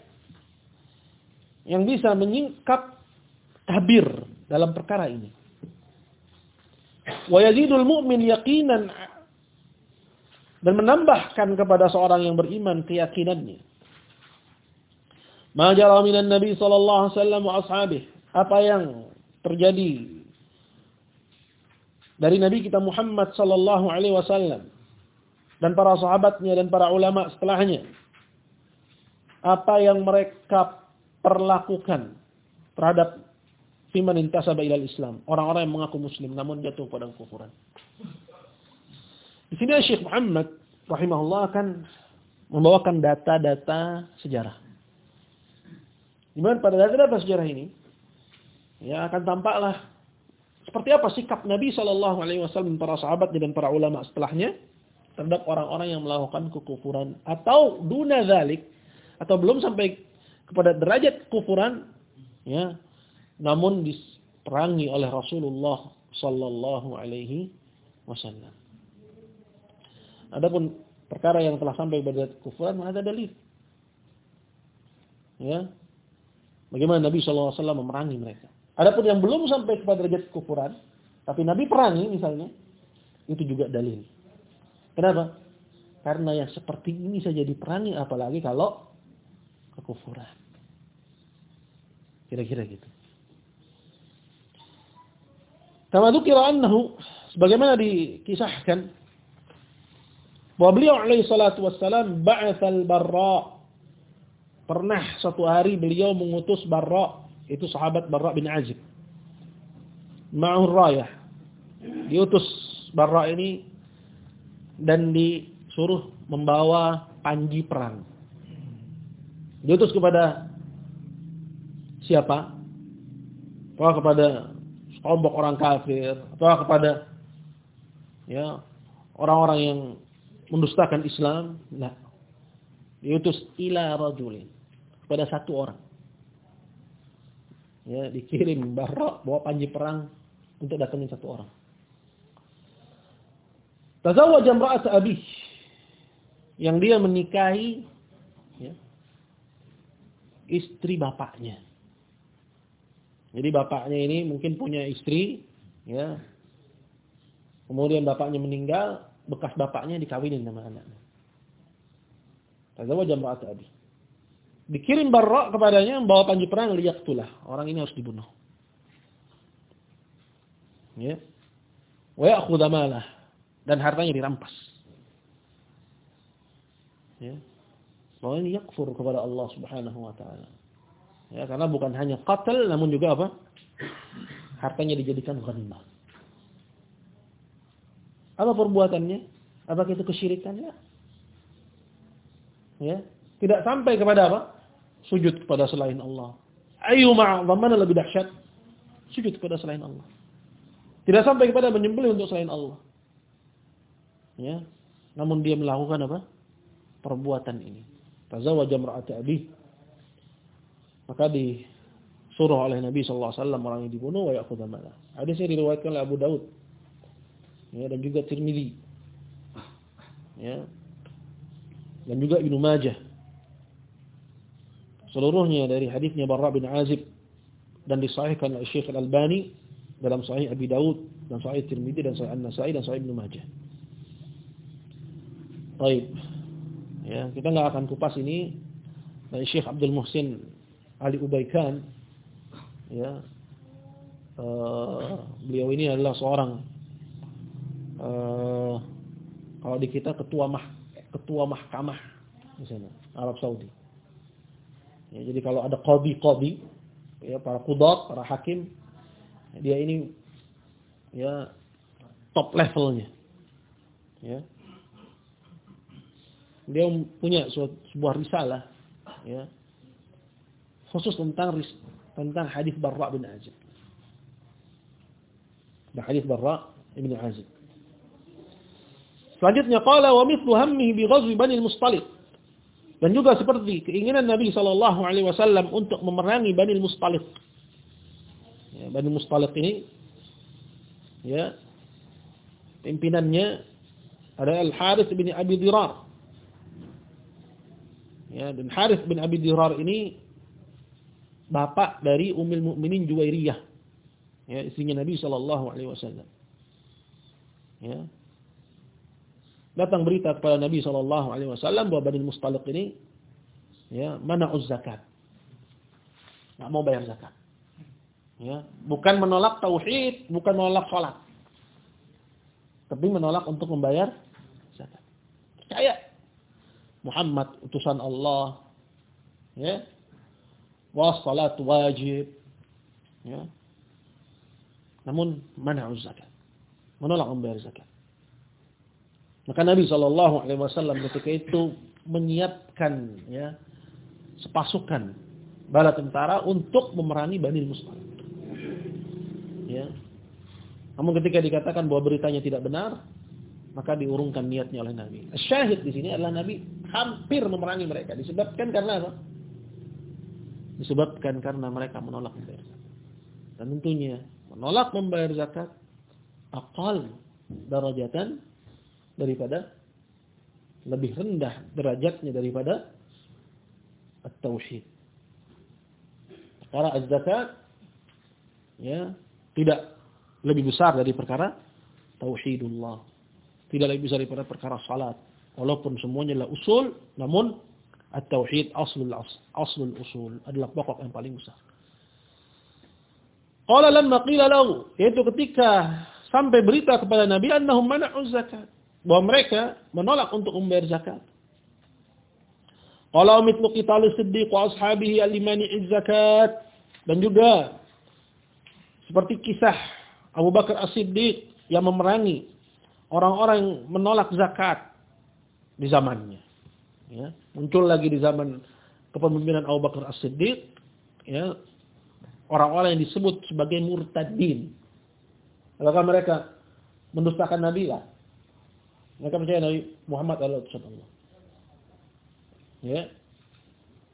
yang bisa menyingkap tabir dalam perkara ini. Wa yazidul mu'min yaqinan dan menambahkan kepada seorang yang beriman keyakinannya. Ma jara minan Nabi sallallahu alaihi wasallam wa ashabih. Apa yang terjadi dari Nabi kita Muhammad sallallahu alaihi wasallam dan para sahabatnya dan para ulama setelahnya. Apa yang mereka perlakukan terhadap fiman intasaba ilal Islam, orang-orang yang mengaku muslim namun jatuh pada kekufuran. Di sini Syekh Muhammad rahimahullah akan membawakan data-data sejarah. Di mana pada data-data sejarah ini ya akan tampaklah seperti apa sikap Nabi Shallallahu alaihi wasallam para sahabat dan para ulama setelahnya terhadap orang-orang yang melakukan kekufuran atau duna zalik atau belum sampai kepada derajat kufuran ya namun diperangi oleh Rasulullah sallallahu alaihi wasallam. Adapun perkara yang telah sampai pada kufuran ada dalil. Ya. Bagaimana Nabi sallallahu alaihi wasallam memerangi mereka. Adapun yang belum sampai kepada derajat kufuran, tapi Nabi perangi misalnya, itu juga dalil. Kenapa? Karena yang seperti ini saja diperangi apalagi kalau kekufuran. Kira-kira gitu. Kama dzukira annahu sebagaimana dikisahkan bahwa beliau alaihi salatu wassalam ba'atsal barra pernah suatu hari beliau mengutus Barra itu sahabat Barra bin Azib ma'ur rayah. Diutus Barra ini dan disuruh membawa panji perang. Diutus kepada siapa? Apakah kepada kelompok orang kafir atau kepada ya orang-orang yang mendustakan Islam? Nah, diutus ila rajulin kepada satu orang. Ya, dikirim Barra bawa panji perang untuk datangin satu orang. Tazawwaja imra'at abih yang dia menikahi ya, istri bapaknya. Jadi bapaknya ini mungkin punya istri, ya. Kemudian bapaknya meninggal, bekas bapaknya dikawinin sama anaknya. Tazawwaja imra'at abih. Dikirim Barra kepadanya membawa panji perang liyaqtulah. Orang ini harus dibunuh. Ya. Wa ya'khudha malah dan hartanya dirampas. Ya. Bahwa ini yakfur kepada Allah Subhanahu wa taala. Ya, karena bukan hanya qatl namun juga apa? Hartanya dijadikan ghanimah. Apa perbuatannya? Apakah itu kesyirikan? Ya. Ya, tidak sampai kepada apa? Sujud kepada selain Allah. Ayu ma'zam mana lebih dahsyat? Sujud kepada selain Allah. Tidak sampai kepada menyembelih untuk selain Allah. Ya. Namun dia melakukan apa? Perbuatan ini. Tazawwaja mar'ati abi. Maka disuruh oleh Nabi wasallam orang yang dibunuh wa ya'khudha malah. Hadisnya diriwayatkan oleh Abu Daud. Ya, dan juga Tirmizi. Ya. Dan juga Ibnu Majah. Seluruhnya dari hadisnya Barra bin Azib dan disahihkan oleh Syekh Al-Albani dalam Sahih Abi Daud dan Sahih Tirmizi dan Sahih An-Nasa'i dan Sahih Ibnu Majah. Baik. Ya, kita nggak akan kupas ini dari Syekh Abdul Muhsin Ali Ubaikan. Ya. Uh, beliau ini adalah seorang uh, kalau di kita ketua mah ketua mahkamah di sana Arab Saudi. Ya, jadi kalau ada qadi-qadi ya para kudat, para hakim dia ini ya top levelnya. Ya dia punya sebuah risalah ya khusus tentang tentang hadis Barra bin Azib. Dan hadis Barra bin Azib. Selanjutnya qala wa mithlu hammihi bi ghazwi Bani al-Mustaliq. Dan juga seperti keinginan Nabi sallallahu alaihi wasallam untuk memerangi Bani al-Mustaliq. Ya, Bani al-Mustaliq ini ya pimpinannya adalah Al-Harith bin Abi Dirar Ya, dan Harith bin Abi Dirar ini bapak dari Ummul Mukminin Juwairiyah. Ya, istrinya Nabi sallallahu alaihi wasallam. Ya. Datang berita kepada Nabi sallallahu alaihi wasallam bahwa Bani Mustaliq ini ya, mana'uz zakat. Enggak mau bayar zakat. Ya, bukan menolak tauhid, bukan menolak salat. Tapi menolak untuk membayar zakat. Percaya Muhammad utusan Allah. Ya. Wassalat wajib. Ya. Namun mana zakat. Menolak membayar zakat. Maka Nabi Shallallahu Alaihi Wasallam ketika itu menyiapkan ya sepasukan bala tentara untuk memerangi Bani Muslim. Ya. Namun ketika dikatakan bahwa beritanya tidak benar, maka diurungkan niatnya oleh Nabi. Syahid di sini adalah Nabi hampir memerangi mereka. Disebabkan karena apa? Disebabkan karena mereka menolak membayar zakat. Dan tentunya menolak membayar zakat akal darajatan daripada lebih rendah derajatnya daripada at-tauhid. Perkara az-zakat ya tidak lebih besar dari perkara tauhidullah. Tidak lebih besar daripada perkara salat. Walaupun semuanya adalah usul, namun at-tauhid aslul aslul usul adalah pokok yang paling besar. Qala lamma qila lahu, yaitu ketika sampai berita kepada Nabi annahum mana'u zakat, bahwa mereka menolak untuk membayar zakat. Qala mithlu qital siddiq wa ashabihi al-imani zakat dan juga seperti kisah Abu Bakar As-Siddiq yang memerangi orang-orang menolak zakat di zamannya. Ya, muncul lagi di zaman kepemimpinan Abu Bakar As-Siddiq ya, orang-orang yang disebut sebagai murtadin. Apakah mereka mendustakan Nabi? Ya. Mereka percaya Nabi Muhammad adalah utusan Allah. Ya.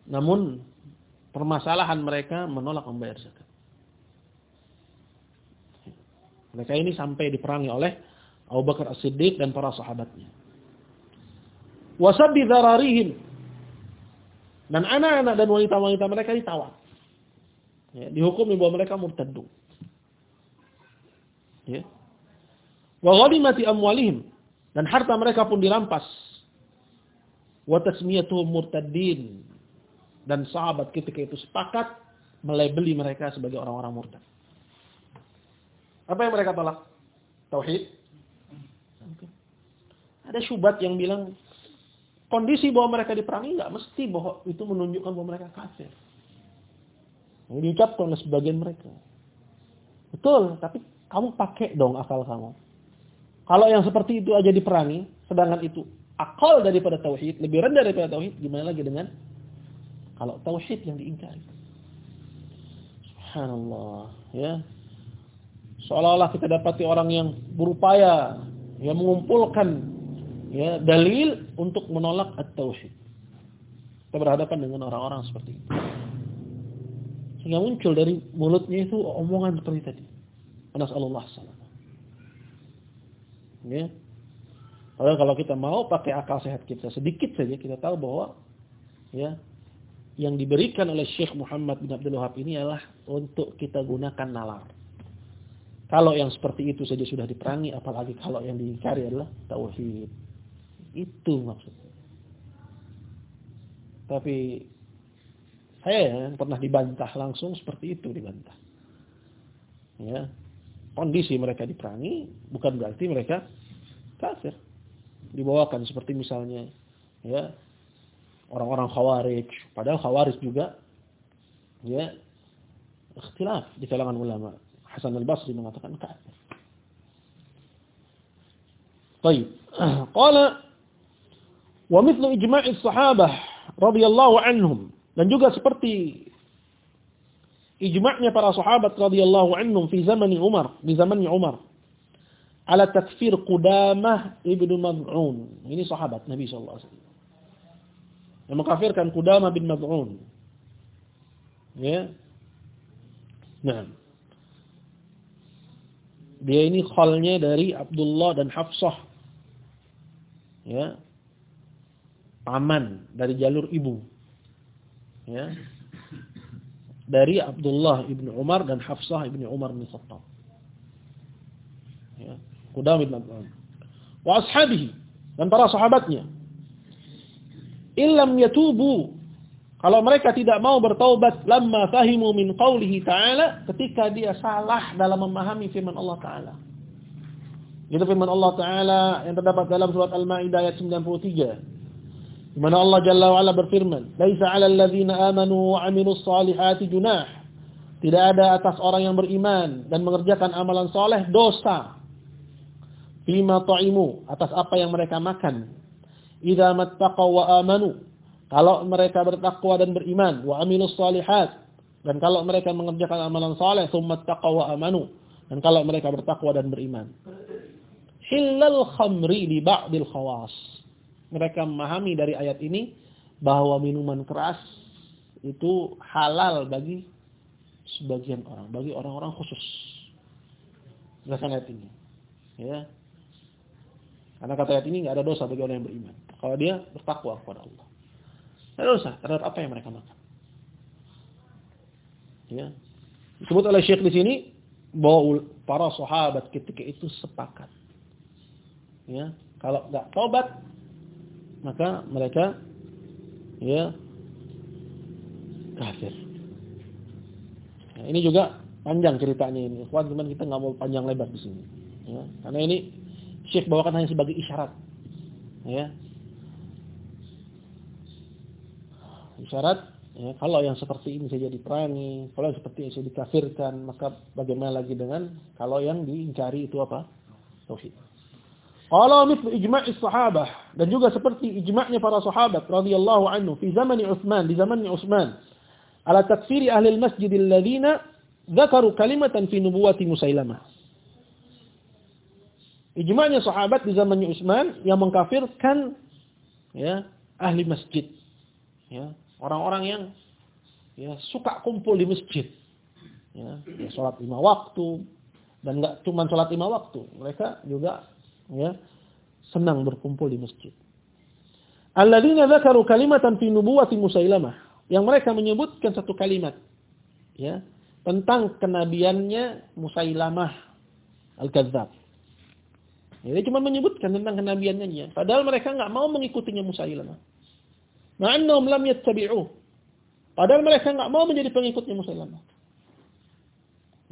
Namun permasalahan mereka menolak membayar zakat. Mereka ini sampai diperangi oleh Abu Bakar As-Siddiq dan para sahabatnya. Wasabbi dararihim. Dan anak-anak dan wanita-wanita mereka ditawan. Ya, dihukum bahwa mereka murtadun. Ya. Wa ghanimati amwalihim dan harta mereka pun dirampas. Wa tasmiyatuhum murtadin dan sahabat ketika itu sepakat melebeli mereka sebagai orang-orang murtad. Apa yang mereka tolak? Tauhid. Ada syubhat yang bilang kondisi bahwa mereka diperangi nggak mesti bahwa itu menunjukkan bahwa mereka kafir. Yang diucapkan oleh sebagian mereka. Betul, tapi kamu pakai dong akal kamu. Kalau yang seperti itu aja diperangi, sedangkan itu akal daripada tauhid, lebih rendah daripada tauhid, gimana lagi dengan kalau tauhid yang diingkari? Subhanallah, ya. Seolah-olah kita dapati orang yang berupaya yang mengumpulkan ya dalil untuk menolak at-tauhid. Kita berhadapan dengan orang-orang seperti itu. Sehingga muncul dari mulutnya itu omongan seperti tadi. Allah salam. Ya. Padahal kalau kita mau pakai akal sehat kita sedikit saja kita tahu bahwa ya yang diberikan oleh Syekh Muhammad bin Abdul Wahab ini adalah untuk kita gunakan nalar. Kalau yang seperti itu saja sudah diperangi, apalagi kalau yang dicari adalah tauhid. Itu maksudnya. Tapi saya yang pernah dibantah langsung seperti itu dibantah. Ya. Kondisi mereka diperangi bukan berarti mereka kafir. Dibawakan seperti misalnya ya orang-orang khawarij, padahal khawarij juga ya ikhtilaf di kalangan ulama. Hasan al-Basri mengatakan kafir. Baik. Qala wa mithlu ijma'i sahabah radhiyallahu anhum dan juga seperti ijma'nya para sahabat radhiyallahu anhum fi zaman Umar, di zamannya Umar. Ala takfir Qudamah ibnu Mad'un. Ini sahabat Nabi sallallahu alaihi wasallam. Yang mengkafirkan Qudamah bin Mad'un. Ya. Nah. Dia ini khalnya dari Abdullah dan Hafsah. Ya. Paman dari jalur ibu. Ya. Dari Abdullah ibnu Umar dan Hafsah ibnu Umar bin Khattab. Ya. Qudam bin Mad'un. Wa ashabihi dan para sahabatnya. Illam yatubu kalau mereka tidak mau bertaubat lamma fahimu min qawlihi ta'ala ketika dia salah dalam memahami firman Allah Ta'ala. Itu firman Allah Ta'ala yang terdapat dalam surat Al-Ma'idah ayat 93. Di mana Allah Jalla wa Ala berfirman, "Laisa 'alal ladzina amanu wa 'amilus salihati junah." Tidak ada atas orang yang beriman dan mengerjakan amalan soleh dosa. Fima ta'imu atas apa yang mereka makan. Idza mattaqaw wa amanu kalau mereka bertakwa dan beriman, wa amilus salihat, dan kalau mereka mengerjakan amalan saleh, tsumma taqwa wa amanu, dan kalau mereka bertakwa dan beriman. Hillal khamri li ba'dil khawas. Mereka memahami dari ayat ini bahwa minuman keras itu halal bagi sebagian orang, bagi orang-orang khusus. Berdasarkan ayat ini. Ya. Karena kata ayat ini nggak ada dosa bagi orang yang beriman. Kalau dia bertakwa kepada Allah. Tidak usah terhadap apa yang mereka makan. Ya. Disebut oleh Syekh di sini bahwa para sahabat ketika itu sepakat. Ya, kalau nggak tobat maka mereka ya kafir. Ya, ini juga panjang ceritanya ini. Kuat cuman kita nggak mau panjang lebar di sini. Ya, karena ini Syekh bawakan hanya sebagai isyarat. Ya, Isyarat Ya, kalau yang seperti ini saja diperangi, kalau yang seperti ini dikafirkan, maka bagaimana lagi dengan kalau yang diingkari itu apa? Tauhid. Kalau mithl ijma' sahabah dan juga seperti ijma'nya para sahabat radhiyallahu anhu fi zaman Utsman, di zamannya Utsman, ala takfiri ahli al-masjid alladziina dzakaru kalimatan fi nubuwati Musailamah. Ijma'nya sahabat di zamannya Utsman yang mengkafirkan ya ahli masjid. Ya, orang-orang yang ya suka kumpul di masjid. Ya, ya salat lima waktu dan enggak cuma salat lima waktu, mereka juga ya senang berkumpul di masjid. Alladzina dzakaru kalimatan fi nubuwati Musailamah, yang mereka menyebutkan satu kalimat ya tentang kenabiannya Musailamah al-Kadzab. Ya, dia cuma menyebutkan tentang kenabiannya. Padahal mereka nggak mau mengikutinya Musailamah. Ma'annahum lam yattabi'uh. Padahal mereka nggak mau menjadi pengikutnya Musailamah.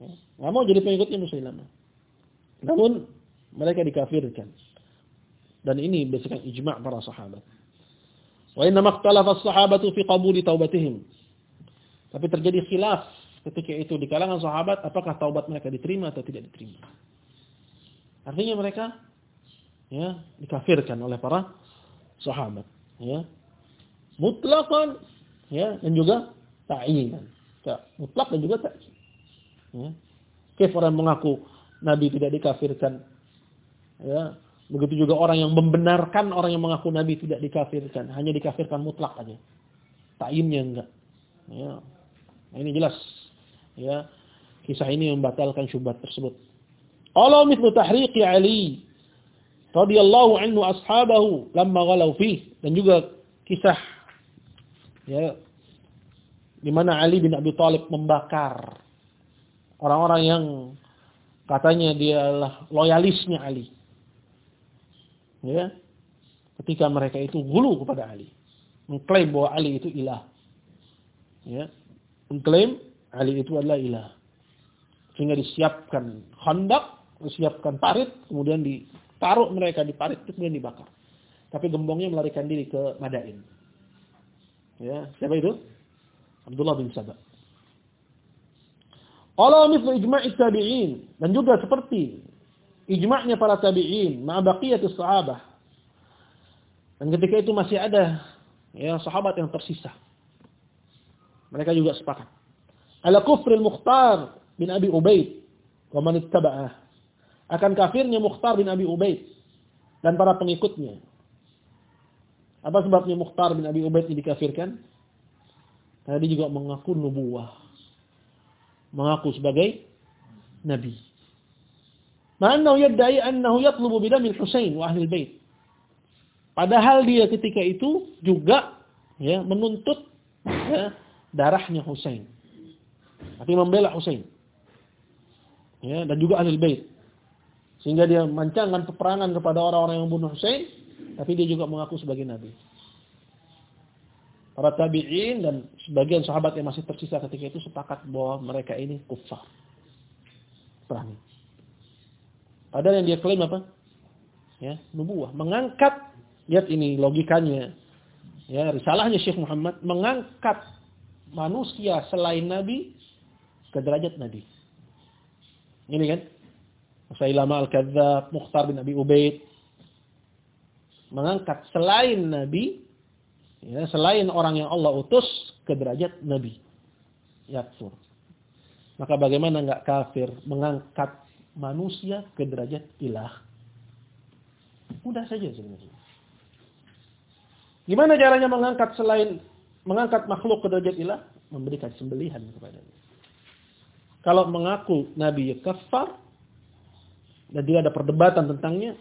Ya, nggak mau jadi pengikutnya Musailamah. Namun mereka dikafirkan. Dan ini berdasarkan ijma' para sahabat. Wa inna makhtalafa as-sahabatu fi qabuli taubatihim. Tapi terjadi khilaf ketika itu di kalangan sahabat apakah taubat mereka diterima atau tidak diterima. Artinya mereka ya dikafirkan oleh para sahabat, ya. Mutlaqan ya dan juga ta'yinan. Ya, mutlak dan juga ta'yin. Ya. Kif orang mengaku Nabi tidak dikafirkan. Ya. Begitu juga orang yang membenarkan orang yang mengaku Nabi tidak dikafirkan. Hanya dikafirkan mutlak aja. Ta'yinnya enggak. Ya. Nah, ini jelas. Ya. Kisah ini membatalkan syubhat tersebut. Qala mithlu tahriqi Ali radhiyallahu anhu ashabahu lamma ghalau fi dan juga kisah ya di mana Ali bin Abi Thalib membakar orang-orang yang katanya dia adalah loyalisnya Ali. Ya. Ketika mereka itu gulu kepada Ali, mengklaim bahwa Ali itu ilah. Ya. Mengklaim Ali itu adalah ilah. Sehingga disiapkan khandak siapkan parit, kemudian ditaruh mereka di parit, kemudian dibakar. Tapi gembongnya melarikan diri ke Madain. Ya, siapa itu? Abdullah bin Sabah. Allah misal ijma'i tabi'in. Dan juga seperti ijma'nya para tabi'in. Ma'abaqiyatus sahabah. Dan ketika itu masih ada ya sahabat yang tersisa. Mereka juga sepakat. Ala kufril Mukhtar bin Abi Ubaid. Wa man ittaba'ah akan kafirnya Mukhtar bin Abi Ubaid dan para pengikutnya. Apa sebabnya Mukhtar bin Abi Ubaid ini dikafirkan? Karena juga mengaku nubuah. Mengaku sebagai nabi. Ma'annahu yadda'i annahu yatlubu bidamil Husain wa ahli bait. Padahal dia ketika itu juga ya menuntut ya, darahnya Husain. Tapi membela Husain. Ya, dan juga ahli bait. Sehingga dia mancangkan peperangan kepada orang-orang yang membunuh Hussein, tapi dia juga mengaku sebagai nabi. Para tabi'in dan sebagian sahabat yang masih tersisa ketika itu sepakat bahwa mereka ini kufar. Perang. Padahal yang dia klaim apa? Ya, nubuah, mengangkat lihat ini logikanya. Ya, risalahnya Syekh Muhammad mengangkat manusia selain nabi ke derajat nabi. Ini kan? Musailamah Al-Kadzab, Mukhtar bin Abi Ubaid mengangkat selain nabi ya, selain orang yang Allah utus ke derajat nabi. Yakfur. Maka bagaimana enggak kafir mengangkat manusia ke derajat ilah? Mudah saja sebenarnya. Gimana caranya mengangkat selain mengangkat makhluk ke derajat ilah? Memberikan sembelihan kepadanya. Kalau mengaku Nabi kafar, dan tidak ada perdebatan tentangnya.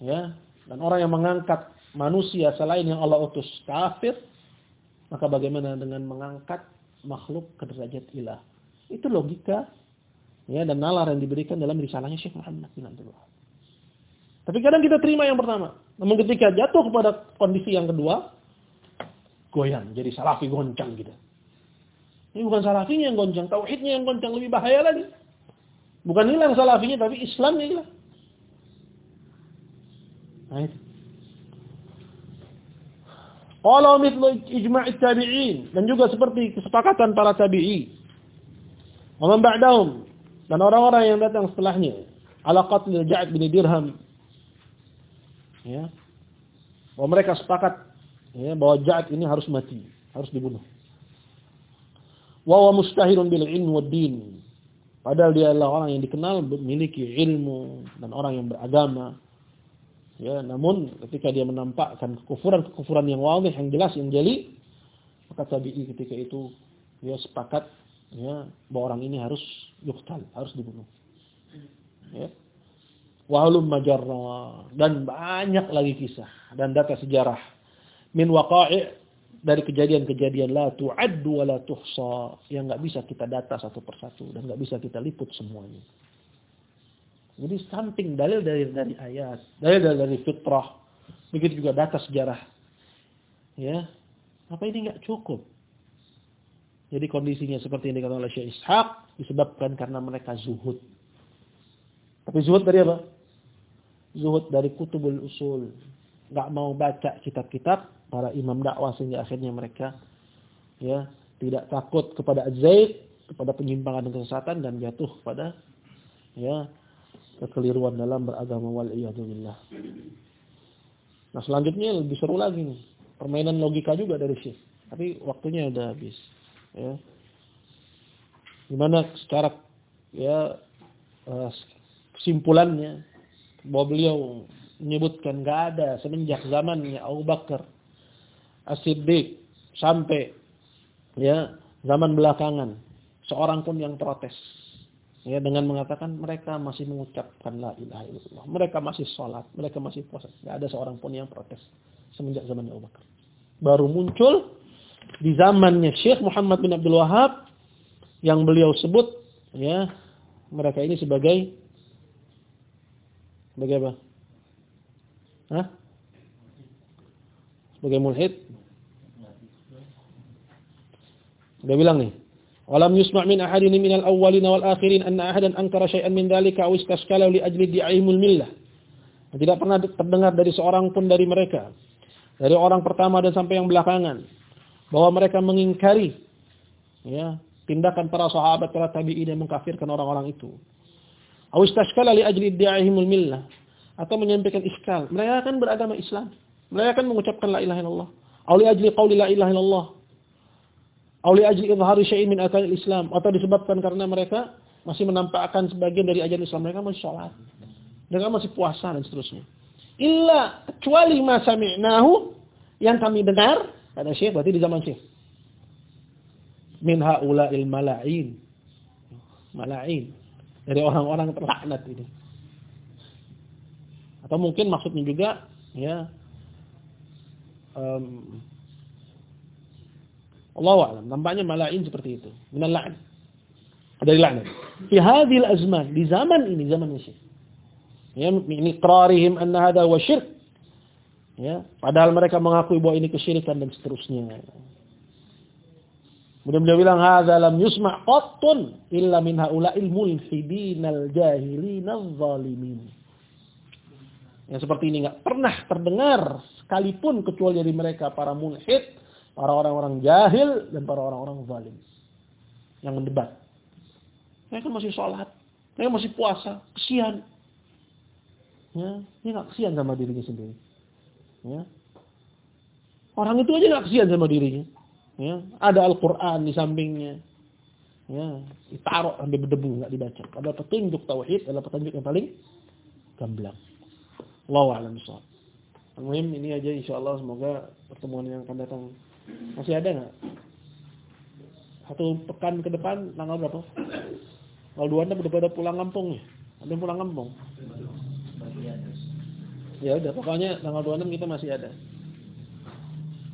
Ya, dan orang yang mengangkat manusia selain yang Allah utus kafir, maka bagaimana dengan mengangkat makhluk ke derajat ilah? Itu logika ya dan nalar yang diberikan dalam risalahnya Syekh Muhammad bin Abdul Tapi kadang kita terima yang pertama. Namun ketika jatuh kepada kondisi yang kedua, goyang, jadi salafi goncang gitu. Ini bukan salafinya yang goncang, tauhidnya yang goncang lebih bahaya lagi. Bukan hilang salafinya tapi Islamnya hilang. Nah itu. Ijma' tabi'in dan juga seperti kesepakatan para tabi'i. Wa ba'dahum dan orang-orang yang datang setelahnya ala qatl Ja'd bin Dirham. Ya. Bahwa mereka sepakat ya, bahwa Ja'd ini harus mati, harus dibunuh. Wa wa mustahirun bil ilmi wad din. Padahal dia adalah orang yang dikenal memiliki ilmu dan orang yang beragama. Ya, namun ketika dia menampakkan kekufuran-kekufuran yang wadih, yang jelas, yang jeli, maka tabi'i ketika itu dia sepakat ya bahwa orang ini harus yuktal, harus dibunuh. Ya. Majarra dan banyak lagi kisah dan data sejarah min waqa'i dari kejadian-kejadian la tu'addu wa la tuhsa yang nggak bisa kita data satu persatu dan nggak bisa kita liput semuanya. Jadi samping dalil dari dari ayat, dalil dari, dari fitrah, begitu juga data sejarah. Ya. Apa ini nggak cukup? Jadi kondisinya seperti yang dikatakan oleh Syekh Ishaq disebabkan karena mereka zuhud. Tapi zuhud dari apa? Zuhud dari kutubul usul. Nggak mau baca kitab-kitab para imam dakwah sehingga akhirnya mereka ya tidak takut kepada ajaib, kepada penyimpangan dan kesesatan dan jatuh pada ya kekeliruan dalam beragama wal. Nah, selanjutnya lebih seru lagi nih. Permainan logika juga dari Syekh. Tapi waktunya udah habis. Ya. Gimana secara ya eh, kesimpulannya bahwa beliau menyebutkan nggak ada semenjak zamannya Abu Bakar As-Siddiq sampai ya zaman belakangan seorang pun yang protes ya dengan mengatakan mereka masih mengucapkan la ilaha illallah mereka masih sholat mereka masih puasa. Tidak ada seorang pun yang protes semenjak zaman Abu Bakar. Baru muncul di zamannya Syekh Muhammad bin Abdul Wahab yang beliau sebut ya mereka ini sebagai sebagai apa? Hah? Sebagai mulhid Dia bilang nih, "Walam yusma' min ahadin min al-awwalin wal akhirin anna ahadan ankara syai'an min dhalika aw istaskala li ajli di'aimul millah." Tidak pernah terdengar dari seorang pun dari mereka, dari orang pertama dan sampai yang belakangan, bahwa mereka mengingkari ya, tindakan para sahabat, para tabi'in yang mengkafirkan orang-orang itu. Aw istaskala li ajli di'aimul millah atau menyampaikan iskal. Mereka akan beragama Islam. Mereka akan mengucapkan la ilaha illallah. Aw li ajli qawli la ilaha illallah Auli ajli idhari syai'in min akal Islam atau disebabkan karena mereka masih menampakkan sebagian dari ajaran Islam mereka masih sholat. Mereka masih puasa dan seterusnya. Illa kecuali ma sami'nahu yang kami dengar kata Syekh berarti di zaman Syekh. Min haula'il mala'in. Mala'in. Dari orang-orang terlaknat ini. Atau mungkin maksudnya juga ya um, Allah a'lam. Nampaknya malain seperti itu. Minal la'an. Dari la'nat. Fi hadhil azman. Di zaman ini, zaman ini. Ya, ini qrarihim anna hadha wa syirk. Ya, padahal mereka mengakui bahwa ini kesyirikan dan seterusnya. Kemudian beliau bilang hadza lam yusma' qattun illa min haula'il mulhidin al-jahilin al-zalimin. Yang seperti ini enggak pernah terdengar sekalipun kecuali dari mereka para mulhid para orang-orang jahil dan para orang-orang zalim yang mendebat. Mereka masih sholat, mereka masih puasa, kesian. Ya, dia nggak kesian sama dirinya sendiri. Ya. Orang itu aja nggak kesian sama dirinya. Ya, ada Al-Quran di sampingnya. Ya, ditaruh sampai berdebu nggak dibaca. Ada petunjuk tauhid, adalah petunjuk yang paling gamblang. Allahu a'lam bishawab. ini aja insya Allah semoga pertemuan yang akan datang masih ada nggak? Satu pekan ke depan tanggal berapa? Tanggal dua udah pada pulang kampung ya? Ada pulang kampung? Ya udah, pokoknya tanggal 26 kita masih ada.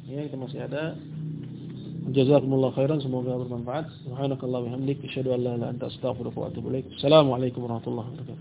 Ya, kita masih ada. Jazakumullah khairan, semoga bermanfaat. Subhanakallah wa bihamdik, asyhadu an la ilaha illa anta astaghfiruka wa atubu ilaik. Assalamualaikum warahmatullahi wabarakatuh.